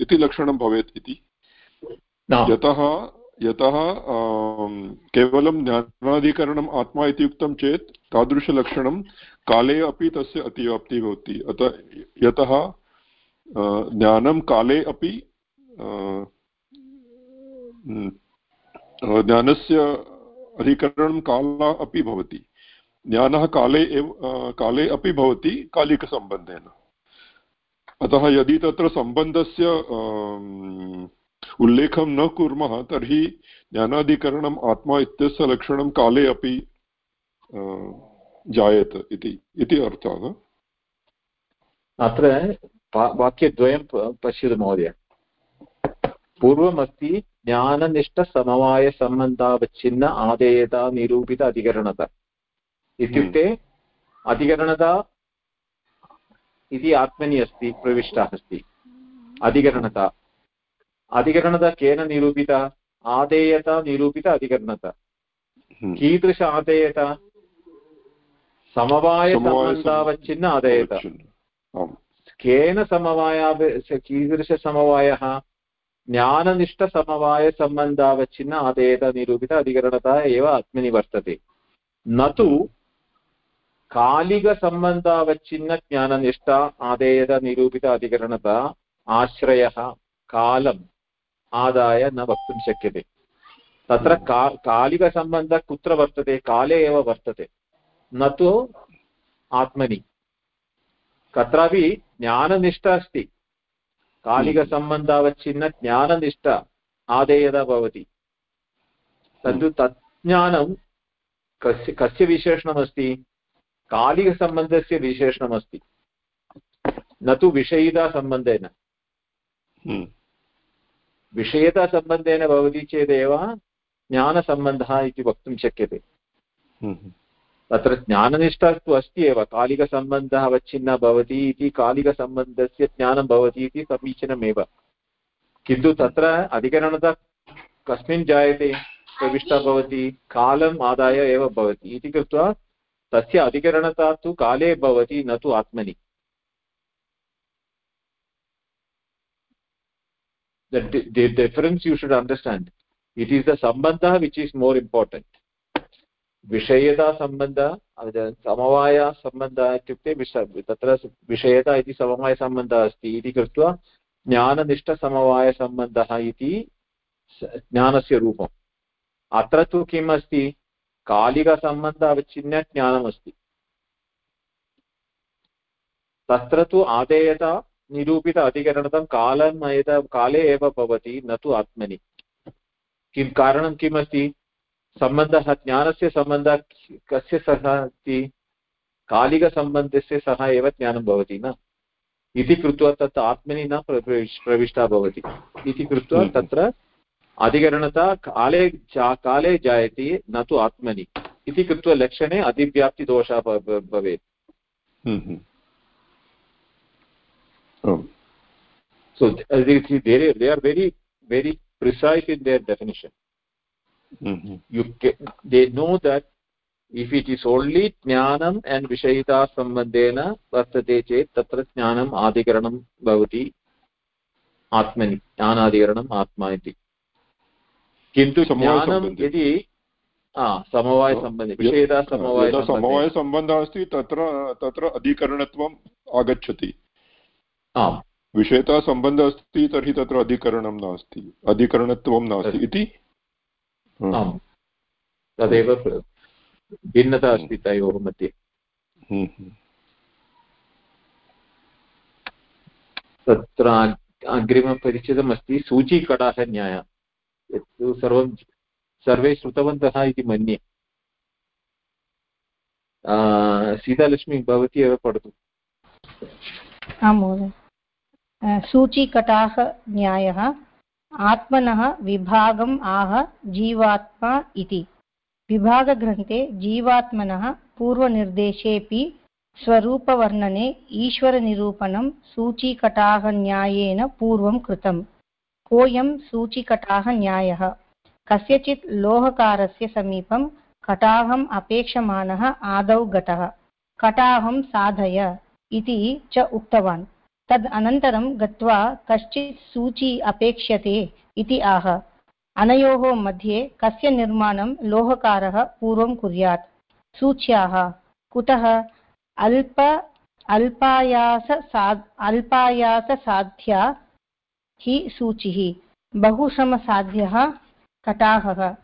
इति लक्षणं भवेत् इति। यतः यतः केवलं ज्ञानाधिकरणम् आत्मा इति उक्तं चेत् तादृशलक्षणं काले अपि तस्य अतिव्याप्तिः भवति। अतः यतः ज्ञानं काले अपि ज्ञानस्य अधिकरणं कालः अपि भवति। ज्ञानः काले एव काले अपि भवति कालिकसम्बन्धेन। अतः यदि तत्र सम्बन्धस्य उल्लेखं न कुर्मः, तर्हि ज्ञानाधिकरणम् आत्मा इत्यस्य लक्षणं काले अपि जायेत इति अर्थः। अत्र वाक्यद्वयं पश्यतु महोदय। पूर्वमस्ति ज्ञाननिष्ठसमवायसम्बन्धावच्छिन्न आदेयता निरूपित अधिकरणता। इत्युक्ते अधिकरणता इति आत्मनि अस्ति प्रविष्टा अस्ति। अधिकरणता। अधिकरणता केन निरूपिता? आदेयता निरूपित अधिकरणता। कीदृश आदेयता? समवायसम्बन्धावच्छिन्न आदेयता। केन समवाया? कीदृशसमवायः ज्ञाननिष्ठसमवायसम्बन्धावच्छिन्न आदेयत निरूपित अधिकरणता एव आत्मनि वर्तते। न तु कालिकसम्बन्धावच्छिन्न ज्ञाननिष्ठ आदेयत निरूपित अधिकरणता आश्रयः कालम् आदाय न वक्तुं शक्यते तत्र का कालिकसम्बन्धः कुत्र वर्तते काले एव वर्तते न तु आत्मनि तत्रापि ज्ञाननिष्ठ अस्ति ज्ञाननिष्ठ आदेयता भवति तद् तत् ज्ञानं कस्य कस्य विशेषणमस्ति कालिकसम्बन्धस्य विशेषणमस्ति। न तु विषयितासम्बन्धेन। विषयतासम्बन्धेन भवति चेदेव ज्ञानसम्बन्धः इति वक्तुं शक्यते। तत्र ज्ञाननिष्ठा तु अस्ति एव। कालिकसम्बन्धः अवच्छिन्नः भवति इति कालिकसम्बन्धस्य ज्ञानं भवति इति समीचीनमेव। किन्तु तत्र अधिकरणता कस्मिन् जायते? प्रविष्टा भवति कालम् आदाय एव भवति। इति कृत्वा तस्य अधिकरणता तु काले भवति, न तु आत्मनि। The difference you should understand. It is the sambandha which is more important. विषयता सम्बन्ध समवायसम्बन्धः इत्युक्ते तत्र विषयता इति समवायसम्बन्धः अस्ति इति कृत्वा ज्ञाननिष्ठसमवायसम्बन्धः इति ज्ञानस्य रूपम् अत्र तु किम् अस्ति कालिकसम्बन्ध अवच्छिन्न ज्ञानमस्ति। तत्र तु आदेयता निरूपित अधिकरणतं कालं काले एव भवति न तु आत्मनि। किं कारणं किम् अस्ति सम्बन्धः ज्ञानस्य सम्बन्धः कस्य सह अस्ति? कालिकसम्बन्धस्य सह एव ज्ञानं भवति न? इति कृत्वा तत् आत्मनि न प्रविष्टा भवति। इति कृत्वा हम्म। तत्र अधिकरणता काले जा काले जायते न तु आत्मनि इति कृत्वा लक्षणे अधिव्याप्तिदोषः भवेत् so hmm. so they, they, they are very very precise in their definition mm -hmm. you get, they know that if it is only jnanam and vishayita sambandhena vartate chet tatra jnanam adhikaranam bhavati आत्मनि ज्ञानाधिकरणम् आत्मा इति किन्तु ज्ञानं यदि समवायसम्बन्धे विषयता समवायसम्बन्धः अस्ति तत्र तत्र अधिकरणत्वम् आगच्छति। आम्। विषयतासम्बन्धः अस्ति तर्हि तत्र अधिकरणं नास्ति अधिकरणत्वं नास्ति इति। तदेव भिन्नता अस्ति तयोः मध्ये। हम्म, हम्म। तत्र अग्रिमं परिचितमस्ति सूचीकटाः न्याय यत् सर्वं सर्वे श्रुतवन्तः इति मन्ये। सीतालक्ष्मी, भवती एव पठतु। आं महोदय। सूचीकटाः न्यायः, आत्मनः विभागम् आह जीवात्मा इति। विभागग्रन्थे जीवात्मनः पूर्वनिर्देशेऽपि स्वरूपवर्णने ईश्वरनिरूपणं सूचीकटाः न्यायेन पूर्वं कृतम्। कोऽयं सूचीकटाः न्यायः? कस्यचित् लोहकारस्य समीपं कटाहम् अपेक्षमाणः आदौ गतः। कटाहं साधय इति च उक्तवान्। तद् अनन्तरं गत्वा कश्चित् सूची अपेक्ष्यते इति आह। अनयोः मध्ये कस्य निर्माणं लोहकारः पूर्वं कुर्यात्? सूच्याः। कुतः? अल्प अल्पायाससा अल्पायाससाध्या हि सूचिः। बहुश्रमसाध्यः कटाहः।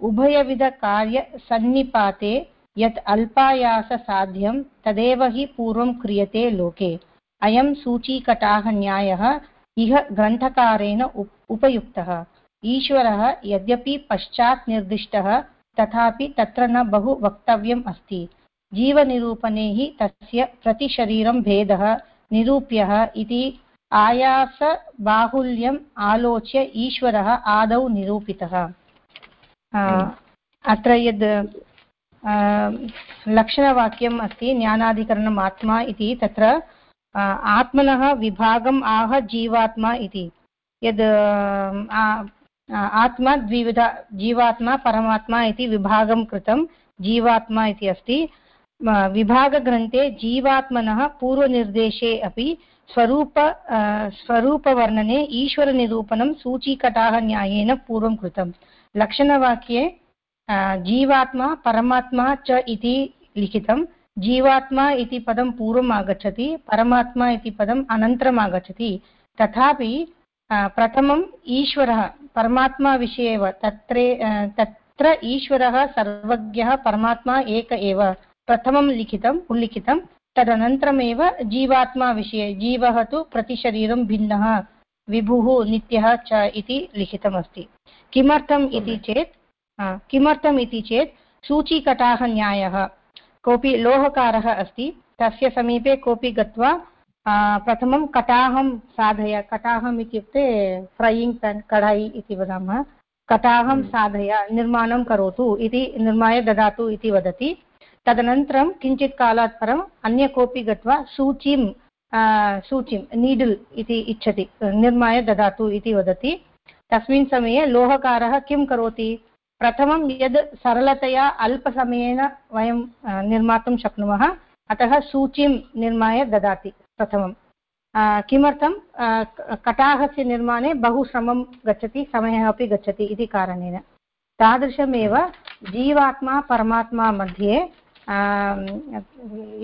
उभयविधकार्यसन्निपाते यत् अल्पायाससाध्यं तदेव हि पूर्वं क्रियते लोके। अयं सूचीकटाः न्यायः इह ग्रन्थकारेण उपयुक्तः। ईश्वरः यद्यपि पश्चात् निर्दिष्टः, तथापि तत्र न बहु वक्तव्यम् अस्ति। जीवनिरूपणे हि तस्य प्रतिशरीरं भेदः निरूप्यः इति आयासबाहुल्यम् आलोच्य ईश्वरः आदौ निरूपितः। अत्र यद् लक्षणवाक्यम् अस्ति ज्ञानाधिकरणम् आत्मा इति तत्र आत्मनः विभागम् आह जीवात्मा इति। यद् आत्मा द्विविध जीवात्मा परमात्मा इति विभागं कृतं जीवात्मा इति अस्ति। विभागग्रन्थे जीवात्मनः पूर्वनिर्देशे अपि स्वरूप स्वरूपवर्णने ईश्वरनिरूपणं सूचीकटाः न्यायेन पूर्वं कृतं लक्षणवाक्ये जीवात्मा, परमात्मा च इति लिखितं जीवात्मा इति पदं पूर्वम् आगच्छति, परमात्मा इति पदम् अनन्तरम् आगच्छति। तथापि प्रथमम् ईश्वरः, परमात्मा विषये एव, तत्रे तत्र ईश्वरः सर्वज्ञः, परमात्मा एक एव। प्रथमं लिखितम् उल्लिखितं तदनन्तरमेव जीवात्मा विषये जीवः तु प्रतिशरीरं भिन्नः विभुः नित्यः च इति लिखितमस्ति। किमर्थम् इति चेत् किमर्थम् इति चेत् सूचीकटाः न्यायः। कोऽपि लोहकारः अस्ति तस्य समीपे कोऽपि गत्वा प्रथमं कटाहं साधय कटाहम् इत्युक्ते फ्रैयिङ्ग् पेन् कढायि इति वदामः। कटाहं हम्म। साधय निर्माणं करोतु इति निर्माय ददातु इति वदति। तदनन्तरं किञ्चित् कालात् परम् अन्य कोऽपि गत्वा सूचीं सूचीं, नीडल् इति इच्छति, निर्माय ददातु इति वदति। तस्मिन् समये लोहकारः किं करोति? प्रथमं यद् सरलतया अल्पसमयेन वयं निर्मातुं शक्नुमः, अतः सूचीं निर्माय ददाति प्रथमं। किमर्थं? कटाहस्य निर्माणे बहु श्रमं गच्छति, समयः अपि गच्छति इति कारणेन। तादृशमेव जीवात्मा, परमात्मा मध्ये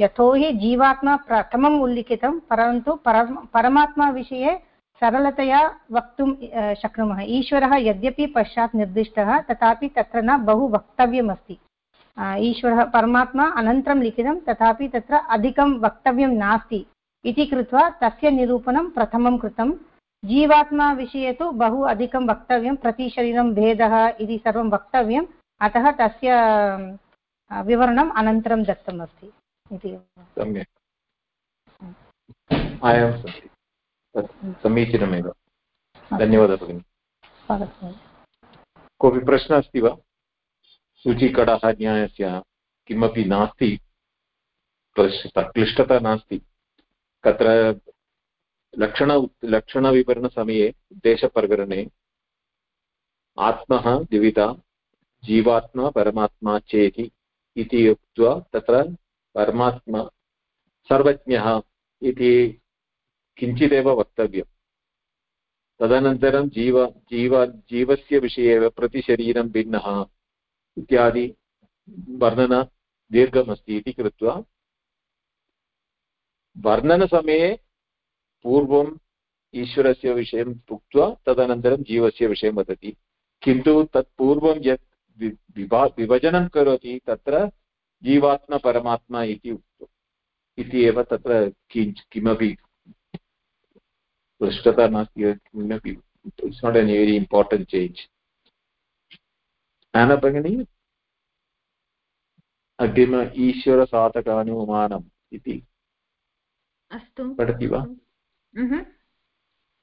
यतोहि जीवात्मा प्रथमम् उल्लिखितं परन्तु परम परमात्मा विषये सरलतया वक्तुं शक्नुमः ईश्वरः यद्यपि पश्चात् निर्दिष्टः तथापि तत्र न बहु वक्तव्यमस्ति ईश्वरः परमात्मा अनन्तरं लिखितं तथापि तत्र अधिकं वक्तव्यं नास्ति इति कृत्वा तस्य निरूपणं प्रथमं कृतं जीवात्मा विषये तु बहु अधिकं वक्तव्यं प्रतिशरीरं भेदः इति सर्वं वक्तव्यम् अतः तस्य विवरणम् अनन्तरं दत्तमस्ति इति। सम्यक्। समीचीनमेव। धन्यवादः भगिनि। कोऽपि प्रश्नः अस्ति वा? सूचीकडाः न्यायस्य किमपि नास्ति? क्लिष्टता नास्ति। तत्र लक्षण लक्षणविवरणसमये उद्देशप्रकरणे आत्मः द्विविधा जीवात्मा परमात्मा चेति इति उक्त्वा तत्र परमात्मा सर्वज्ञः इति किञ्चिदेव वक्तव्यम्। तदनन्तरं जीव जीव, जीवस्य विषये एव प्रतिशरीरं भिन्नः इत्यादि वर्णन दीर्घमस्ति इति कृत्वा वर्णनसमये पूर्वम् ईश्वरस्य विषयम् उक्त्वा तदनन्तरं जीवस्य विषयं वदति। किन्तु तत् पूर्वं यत् विभा विभजनं करोति तत्र जीवात्मा परमात्मा इति उक्तम्। इति एव तत्र किञ्च किमपि क्लिष्टता नास्ति किमपि it's not an very important change. आना भगिनी? अग्रिम ईश्वरसाधकानुमानम् इति। अस्तु। पठति वा?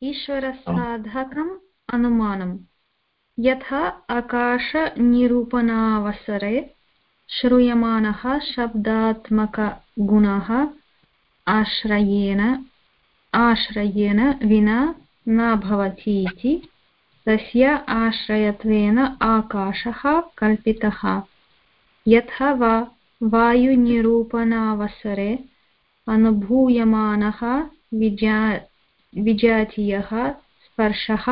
ईश्वरसाधकम् अनुमानं यथा आकाशनिरूपणावसरे श्रूयमाणः शब्दात्मकगुणः आश्रयेण आश्रयेण विना न भवति इति तस्य आश्रयत्वेन आकाशः कल्पितः। यथा वा वायुनिरूपणावसरे अनुभूयमानः विजा, विजातीयः स्पर्शः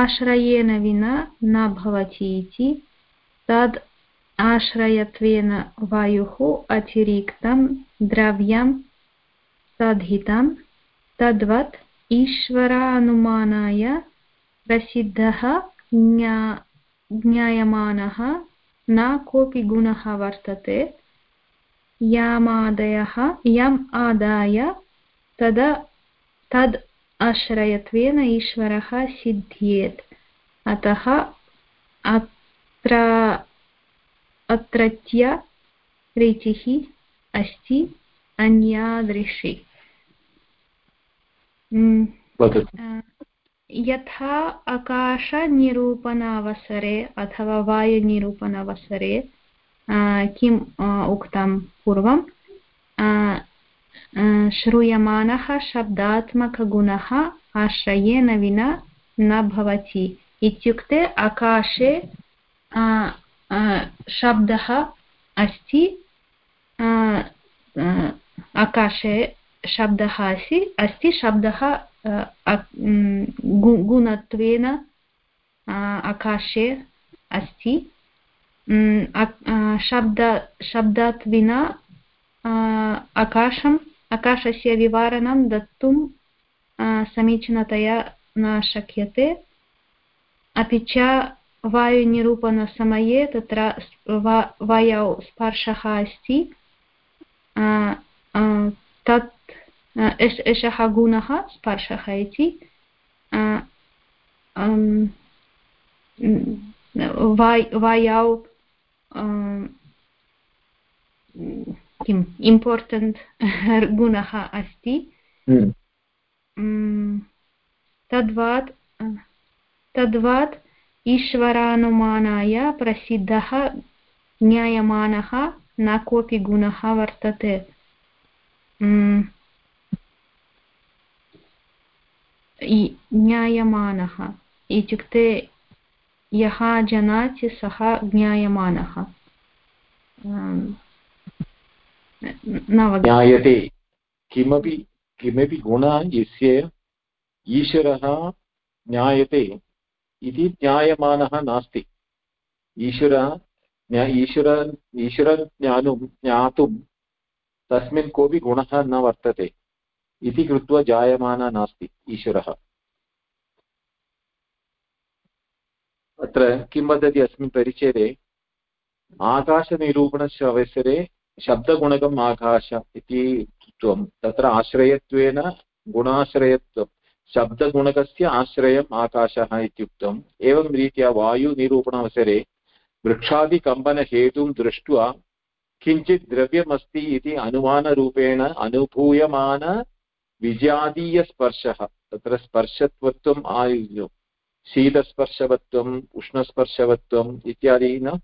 आश्रयेण विना न भवति इति तद् आश्रयत्वेन वायुः अतिरिक्तं द्रव्यं साधितं तद्वत् ईश्वरानुमानाय प्रसिद्धः ज्ञा ज्ञायमानः न कोऽपि गुणः वर्तते यामादयः यम् आदाय तद तद् आश्रयत्वेन ईश्वरः सिद्ध्येत्। अतः अत्र अत्रत्य रीतिः अस्ति अन्यादृशी यथा आकाशनिरूपणावसरे अथवा वायुनिरूपणावसरे किम् उक्तं पूर्वं श्रूयमाणः शब्दात्मकगुणः आश्रयेण विना न भवति। इत्युक्ते आकाशे शब्दः अस्ति आकाशे शब्दः अस्ति अस्ति, शब्दः गुणत्वेन आकाशे अस्ति। शब्द, शब्दात् विना आकाशम् आकाशस्य विवरणं दातुं समीचीनतया न शक्यते अपि च वायुनिरूपणसमये तत्र वायौ स्पर्शः अस्ति तत् एषः गुणः स्पर्शः इति वायौ किम् इम्पोर्टेण्ट् *laughs* गुणः अस्ति? तद्वात् तद्वात् ईश्वरानुमानाय प्रसिद्धः ज्ञायमानः न कोऽपि गुणः वर्तते। ज्ञायमानः इत्युक्ते यः जानाति सः ज्ञायमानः ज्ञायते। किमपि किमपि गुणः यस्य ईश्वरः ज्ञायते इति ज्ञायमानः नास्ति। ईश्वर ईश्वर ईश्वरज्ञानं ज्ञातुं तस्मिन् कोऽपि गुणः न वर्तते इति कृत्वा जायमानः नास्ति ईश्वरः। अत्र किं वदति अस्मिन् परिच्छेदे? आकाशनिरूपणस्य अवसरे शब्दगुणकम् आकाश इति त्वं। तत्र आश्रयत्वेन गुणाश्रयत्वं। शब्दगुणकस्य आश्रयम् आकाशः इत्युक्तम्। एवं रीत्या वायुनिरूपणावसरे वृक्षादिकम्पनहेतुं दृष्ट्वा किञ्चित् द्रव्यमस्ति इति अनुमानरूपेण अनुभूयमान विजातीयस्पर्शः। तत्र स्पर्शत्वत्वम् आयुज्य शीतस्पर्शवत्वम्, उष्णस्पर्शवत्वम् इत्यादि न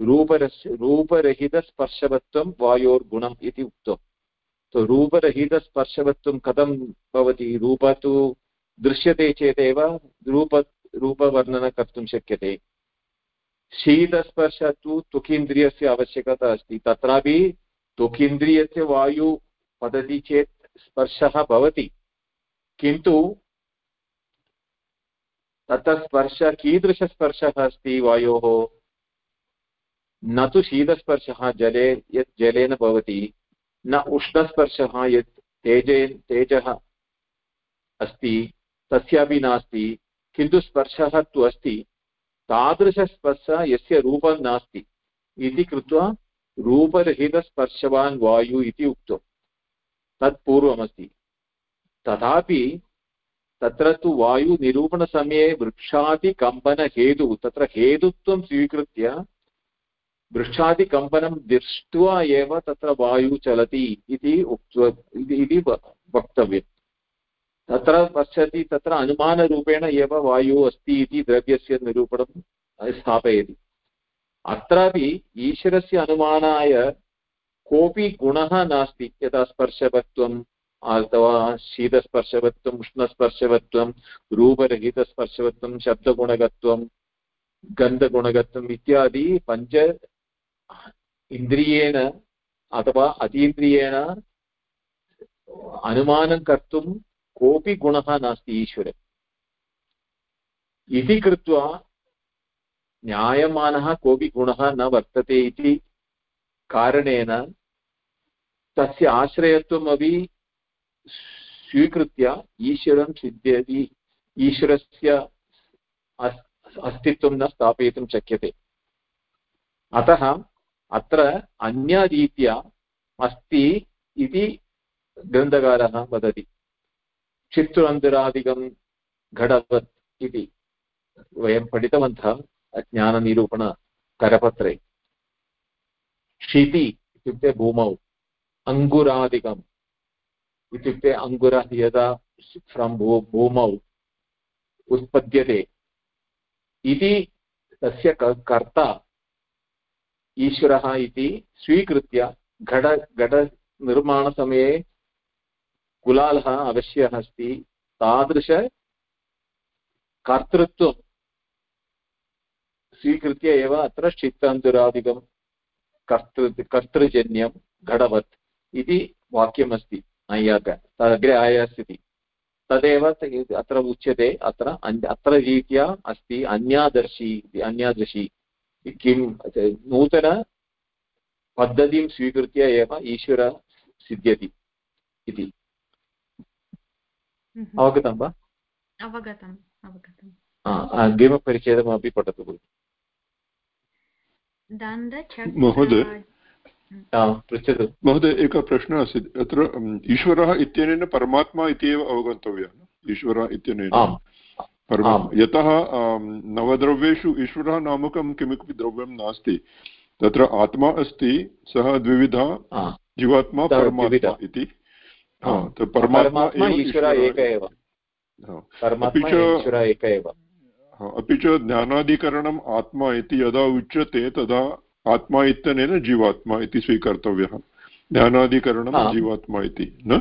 रूपरस्य, रूपरहितस्पर्शवत्वं वायोर्गुणम् इति उक्तम् तो रूपरहितस्पर्शवत्वं कथं भवति? रूप तु दृश्यते चेदेव, रूप, रूपवर्णनं कर्तुं शक्यते। शीतस्पर्श तु त्वकीन्द्रियस्य आवश्यकता अस्ति। तत्रापि त्वकीन्द्रियस्य वायु वदति चेत् स्पर्शः भवति। किन्तु तत्र स्पर्श कीदृशस्पर्शः अस्ति वायोः? न तु शीतस्पर्शः जले यत् जलेन भवति, न उष्णस्पर्शः यत् तेजे, तेजः अस्ति, तस्यापि नास्ति, किन्तु स्पर्शः तु अस्ति, तादृशस्पर्श यस्य रूपं नास्ति। इति कृत्वा रूपरहितस्पर्शवान् वायु इति उक्तं। तत् पूर्वमस्ति तथापि तत्र तु वायुनिरूपणसमये वृक्षादिकम्पनहेतुः, तत्र हेतुत्वं स्वीकृत्य वृक्षादिकम्पनं दृष्ट्वा एव तत्र वायुः चलति इति उक्त्वा, इति वक्तव्यम्। तत्र पश्यति, तत्र अनुमानरूपेण एव वायुः अस्ति इति द्रव्यस्य निरूपणं स्थापयति। अत्रापि ईश्वरस्य अनुमानाय कोऽपि गुणः नास्ति यथा स्पर्शवत्वम्, अथवा शीतस्पर्शवत्वम् उष्णस्पर्शवत्वं रूपरहितस्पर्शवत्वं शब्दगुणगत्वं गन्धगुणगत्वम् इत्यादि पञ्च इन्द्रियेण अथवा अतीन्द्रियेण अनुमानं कर्तुं कोऽपि गुणः नास्ति ईश्वरे। इति कृत्वा ज्ञायमानः कोऽपि गुणः न वर्तते इति कारणेन तस्य आश्रयत्वमपि स्वीकृत्य ईश्वरं सिद्ध्यति, ईश्वरस्य अस्तित्वं न स्थापयितुं शक्यते। अतः अत्र अन्यरीत्या अस्ति इति ग्रन्थकारः वदति। चित्तुरन्तरादिकं घटवत् इति वयं पठितवन्तः ज्ञाननिरूपणकरपत्रे क्षिति इत्युक्ते भूमौ अङ्गुरादिकम् इत्युक्ते अङ्गुरः यदा फ्रम् भू, भूमौ उत्पद्यते। इति तस्य कर्ता ईश्वरः इति स्वीकृत्य घट घटनिर्माणसमये कुलालः अवश्यः अस्ति। तादृश कर्तृत्वं स्वीकृत्य एव अत्र चित्तान्तरादिकं कर्तृ, कर्तृजन्यं घटवत् इति वाक्यमस्ति नैयाक अग्रे आयास्यति। तदेव अत्र उच्यते, अत्र अत्र रीत्या अस्ति अन्यादर्शी अन्यादर्शी। किं नूतनपद्धतिं स्वीकृत्य एव ईश्वर सिद्ध्यति इति। अवगतं वा? अवगतम् अवगतम्। अग्रिमपरिच्छेदमपि पठतु महोदय। पृच्छतु। महोदय एकः प्रश्नः अस्ति अत्र ईश्वरः इत्यनेन परमात्मा इति एव अवगन्तव्यः ईश्वरः इत्यनेन। यतः नवद्रव्येषु ईश्वरः नामकं किमपि द्रव्यं नास्ति तत्र आत्मा अस्ति सः द्विविधा जीवात्मा परमात्मा इति। परमात्मा अपि च अपि च ज्ञानाधिकरणम् आत्मा इति यदा उच्यते तदा आत्मा इत्यनेन जीवात्मा इति स्वीकर्तव्यः। ज्ञानाधिकरणं जीवात्मा इति न?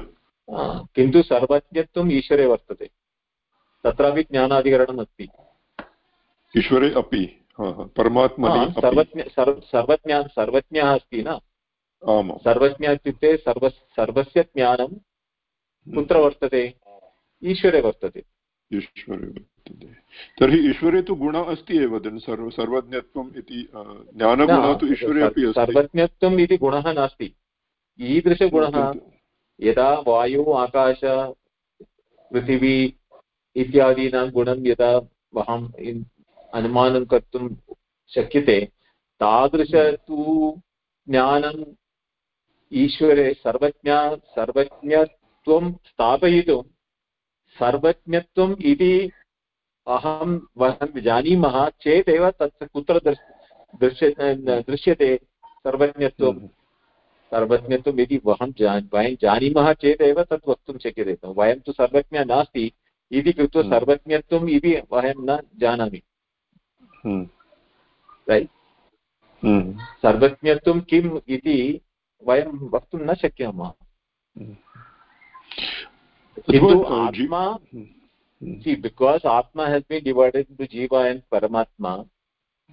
किन्तु सर्वज्ञत्वम् ईश्वरे वर्तते। तत्रापि ज्ञानाधिकरणम् अस्ति ईश्वरे अपि परमात्मनि सर्वज्ञ सर्वज्ञ अस्ति न? सर्वज्ञ इत्युक्ते सर्व सर्वस्य ज्ञानं कुत्र वर्तते? ईश्वरे वर्तते। ईश्वरे वर्तते। तर्हि ईश्वरे तु गुणः अस्ति एव सर्व सर्वज्ञत्वम् इति ज्ञानगुणः तु ईश्वरे अपि सर्वज्ञत्वम् इति गुणः नास्ति। ईदृशगुणः यदा वायु आकाश पृथिवी इत्यादीनां गुणं यदा अहम् अनुमानं कर्तुं शक्यते तादृश तु ज्ञानम् ईश्वरे सर्वज्ञा सर्वज्ञत्वं स्थापयितुं सर्वज्ञत्वम् इति अहं वयं जानीमः चेदेव तत् कुत्र दृश् दृश्य दृश्यते सर्वज्ञत्वं हम्म। सर्वज्ञत्वम् यदि वयं जा वयं जानीमः चेदेव तत् वक्तुं शक्यते वयं तु सर्वज्ञ नास्ति इति कृत्वा हम्म। सर्वज्ञत्वम् इति वयं न जानामि। Right hmm. right? hmm. सर्वज्ञत्वं किम् इति वयं वक्तुं न शक्यामः। Because atma has be divided to jiva and paramatma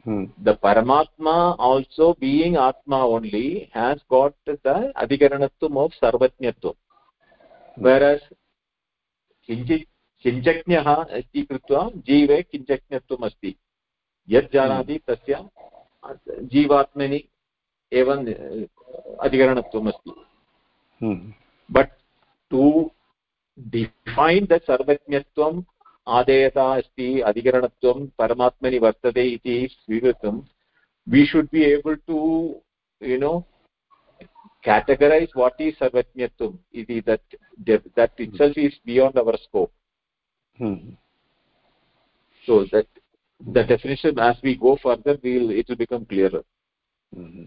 the paramatma also being atma only has got the अधिकरणत्वम् of सर्वज्ञत्वं वेर् किञ्चित् किञ्चज्ञः इति कृत्वा जीवे किञ्चज्ञत्वम् अस्ति यत् जानाति तस्य जीवात्मनि एव अधिकरणत्वम् अस्ति बट् टु डिफैन् द सर्वज्ञत्वम् आदेयता अस्ति अधिकरणत्वं परमात्मनि वर्तते इति स्वीकृतं we should be able to you know categorize what is sarvajnyatum iti that that itself is beyond our scope. Hmm. so that the definition as we go further will it will become clearer hmm.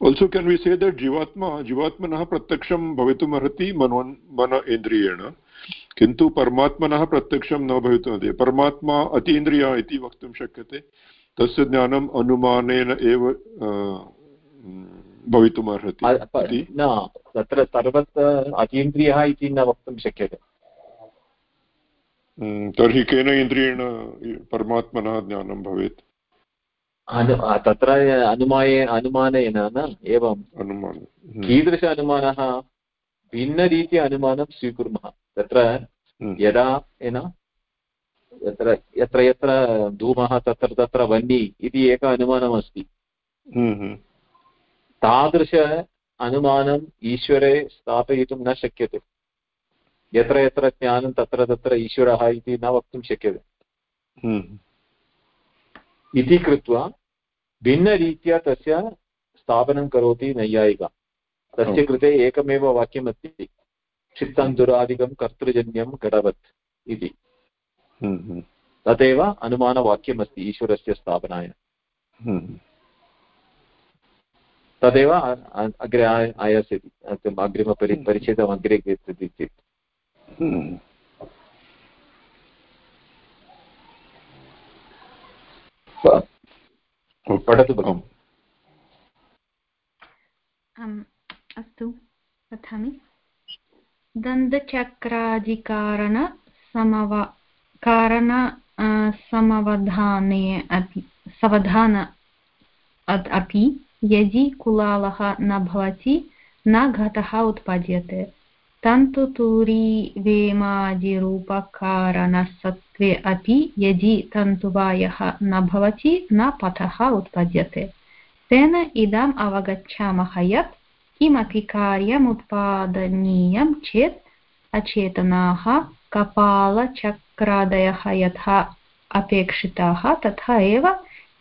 also can we say that jivatma jivatmanah pratyaksham bhavitum arhati manon mana indriyena किन्तु परमात्मनः प्रत्यक्षं न भवितुमर्हति परमात्मा अतीन्द्रिय इति वक्तुं शक्यते तस्य ज्ञानम् अनुमानेन एव भवितुम् अर्हति न तत्र सर्वत्र अतीन्द्रियः इति न वक्तुं शक्यते तर्हि केन इन्द्रियेण परमात्मनः ज्ञानं भवेत् तत्र अनुमाये अनुमानेन न एवम् अनुमानं कीदृश अनुमानः भिन्नरीत्या अनुमानं स्वीकुर्मः तत्र यदा येन यत्र यत्र यत्र धूमः तत्र तत्र वह्नि इति एक अनुमानमस्ति तादृश अनुमानम् ईश्वरे स्थापयितुं न शक्यते यत्र यत्र ज्ञानं तत्र तत्र ईश्वरः इति न वक्तुं शक्यते। इति कृत्वा भिन्नरीत्या तस्य स्थापनं करोति नैयायिका। तस्य कृते एकमेव वाक्यमस्ति क्षिप्तन्दुरादिकं कर्तृजन्यं घटवत् इति। तदेव अनुमानवाक्यमस्ति ईश्वरस्य स्थापनाय। तदेव अग्रे आयास्यति अग्रिमपरि परिच्छेदम् अग्रे गच्छति चेत्। पठतु भगिनि अस्तु, पठामि। दन्तचक्रादिकारणसमवा कारण समवधाने अपि सवधान अपि, यदि कुलालः न भवति, न घटः उत्पाद्यते। तन्तुतुरीवेमादिरूपकारणसत्त्वे अपि यदि तन्तुवायः न भवति न पथः उत्पद्यते तेन इदम् अवगच्छामः यत् किमपि कार्यमुत्पादनीयं चेत् अचेतनाः कपालचक्रादयः यथा अपेक्षिताः तथा एव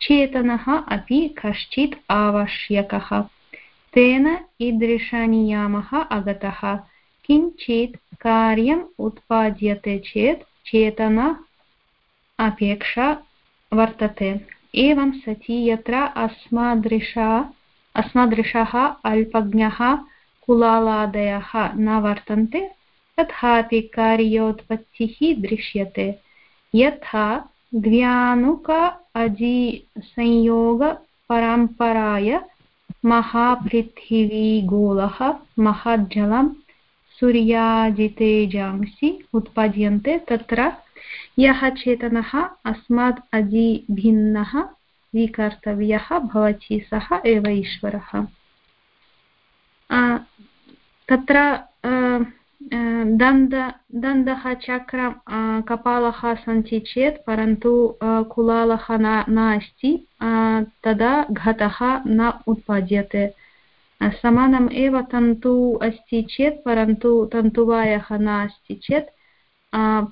चेतनः अपि कश्चित् आवश्यकः तेन ईदृशनियमः आगतः किञ्चित् कार्यम् उत्पाद्यते चेत् चेतन अपेक्षा वर्तते। एवं सति यत्र अस्मादृशा, अस्मादृशः अल्पज्ञः, कुलालादयः न वर्तन्ते, तथापि कार्योत्पत्तिः दृश्यते। यथा द्व्यानुक अजि महापृथिवीगोलः महज्जलं सूर्याजितेजांसि उत्पद्यन्ते तत्र यः चेतनः अस्मात् अधिभिन्नः स्वीकर्तव्यः भवति सः एव ईश्वरः। तत्र दन्द दन्तः चक्र कपालः सन्ति चेत्, परन्तु कुलालः न, नास्ति तदा घटः न उत्पाद्यते। समानम् एव तन्तु अस्ति चेत् परन्तु तन्तुवायः नास्ति चेत्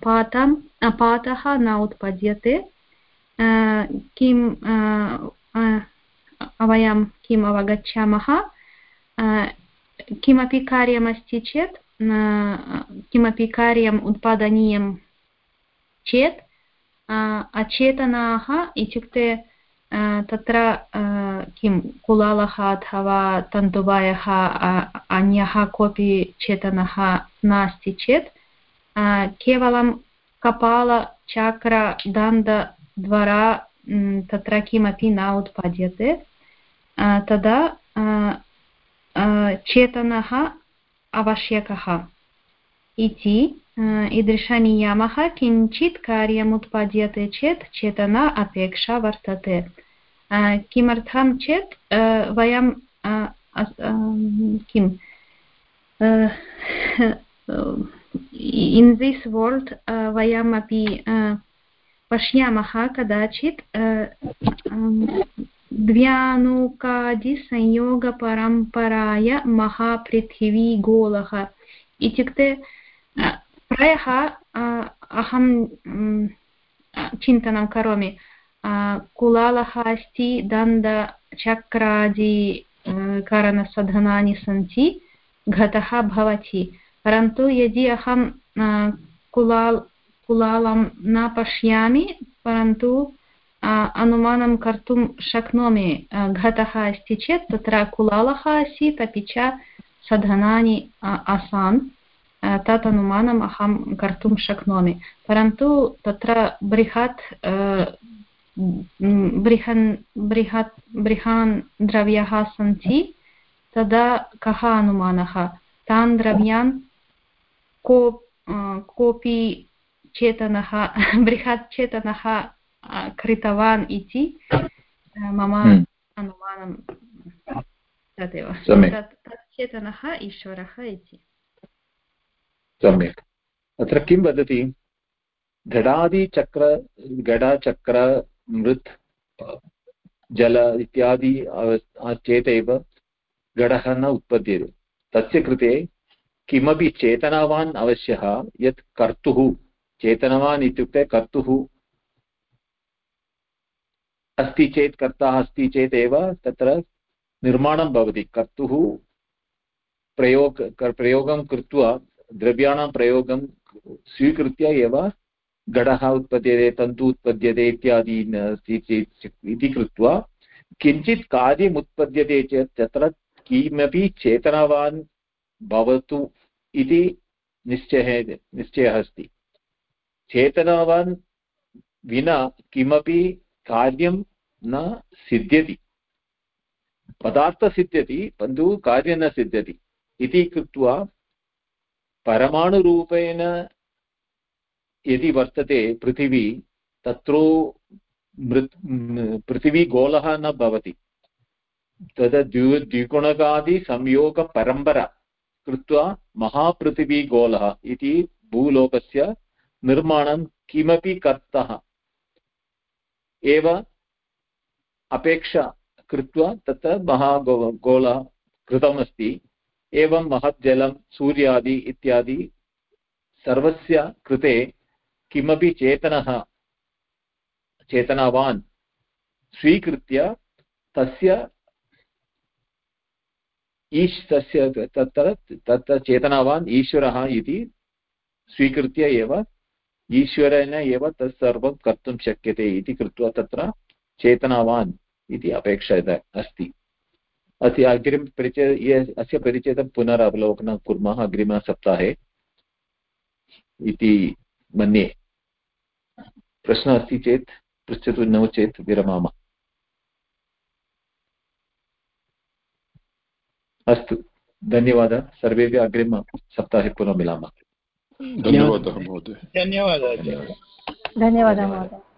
पातं पातः न उत्पद्यते किं वयं किम् अवगच्छामः किमपि कार्यमस्ति चेत् किमपि कार्यम् उत्पादनीयं चेत् अचेतनाः इत्युक्ते तत्र किं कुलालः अथवा तन्तुवायः अन्यः कोऽपि चेतनः नास्ति चेत् केवलं कपालचक्रदन्तद्वारा तत्र किमपि न उत्पाद्यते तदा चेतनः आवश्यकः इति ईदृशनियमः किञ्चित् कार्यम् उत्पाद्यते चेत् चेतना अपेक्षा वर्तते किमर्थं चेत् वयं किं इन् दिस् वर्ल्ड् वयमपि पश्यामः कदाचित् द्व्यानुकादिसंयोगपरम्पराय महापृथिवीगोलः इत्युक्ते प्रायः अहं चिन्तनं करोमि कुलालः अस्ति दन्तचक्रादि करणसाधनानि सन्ति घटः भवति परन्तु यदि अहं कुलाल् कुलालं न पश्यामि परन्तु अनुमानं कर्तुं शक्नोमि घटः अस्ति चेत् तत्र कुलालः आसीत् अपि च साधनानि आसन् तत् अनुमानम् अहं कर्तुं शक्नोमि परन्तु तत्र बृहत् बृहन् बृहत् बृहान् द्रव्यः सन्ति तदा कः अनुमानः? तान् द्रव्यान् को कोऽपि चेतनः *laughs* बृहत् चेतनः कृतवान् इति मम अनुमानं तदेव। तत् चेतनः ईश्वरः इति। सम्यक्। अत्र किं वदति? घटादिचक्र घटाचक्र मृत्, जल इत्यादि चेत् एव घटः न उत्पद्यते। तस्य कृते किमपि चेतनावान् अवश्यः यत् कर्तुः, चेतनवान् इत्युक्ते कर्तुः अस्ति चेत्, कर्ता अस्ति चेत् एव तत्र निर्माणं भवति। कर्तुः प्रयोग, प्रयोगं कृत्वा, द्रव्याणां प्रयोगं स्वीकृत्य एव घटः उत्पद्यते, तन्तु उत्पद्यते इत्यादि इति कृत्वा किञ्चित् कार्यम् उत्पद्यते चेत् तत्र किमपि चेतनावान् भवतु इति निश्चयः निश्चयः अस्ति। चेतनावान् विना किमपि कार्यं न सिद्ध्यति। पदार्थः सिद्ध्यति, परन्तु कार्यं न सिद्ध्यति। इति कृत्वा परमाणुरूपेण यदि वर्तते पृथिवी, तत्रो पृथिवीगोलः न भवति। तद् द्वि द्विगुणकादिसंयोगपरम्परा कृत्वा महापृथिवीगोलः इति भूलोकस्य निर्माणं किमपि कर्तः। एव अपेक्षा कृत्वा तत्र महागो, गोलः कृतमस्ति। एवं महत् जलं सूर्यादि इत्यादि सर्वस्य कृते किमपि चेतनः, चेतनावान् स्वीकृत्य तस्य ईश्, तस्य तत्र तत्र चेतनावान् ईश्वरः इति स्वीकृत्य एव ईश्वरेण एव तत् सर्वं कर्तुं शक्यते इति कृत्वा तत्र चेतनावान् इति अपेक्षा अस्ति। अस्य अग्रिम परिचय अस्य परिचयं पुनरवलोकनं कुर्मः अग्रिमसप्ताहे इति मन्ये। प्रश्नः अस्ति चेत् पृच्छतु नो चेत् विरमामः। अस्तु धन्यवादः। सर्वेपि अग्रिम सप्ताहे पुनः मिलामः। धन्यवादः महोदय। धन्यवादः। धन्यवादः महोदय।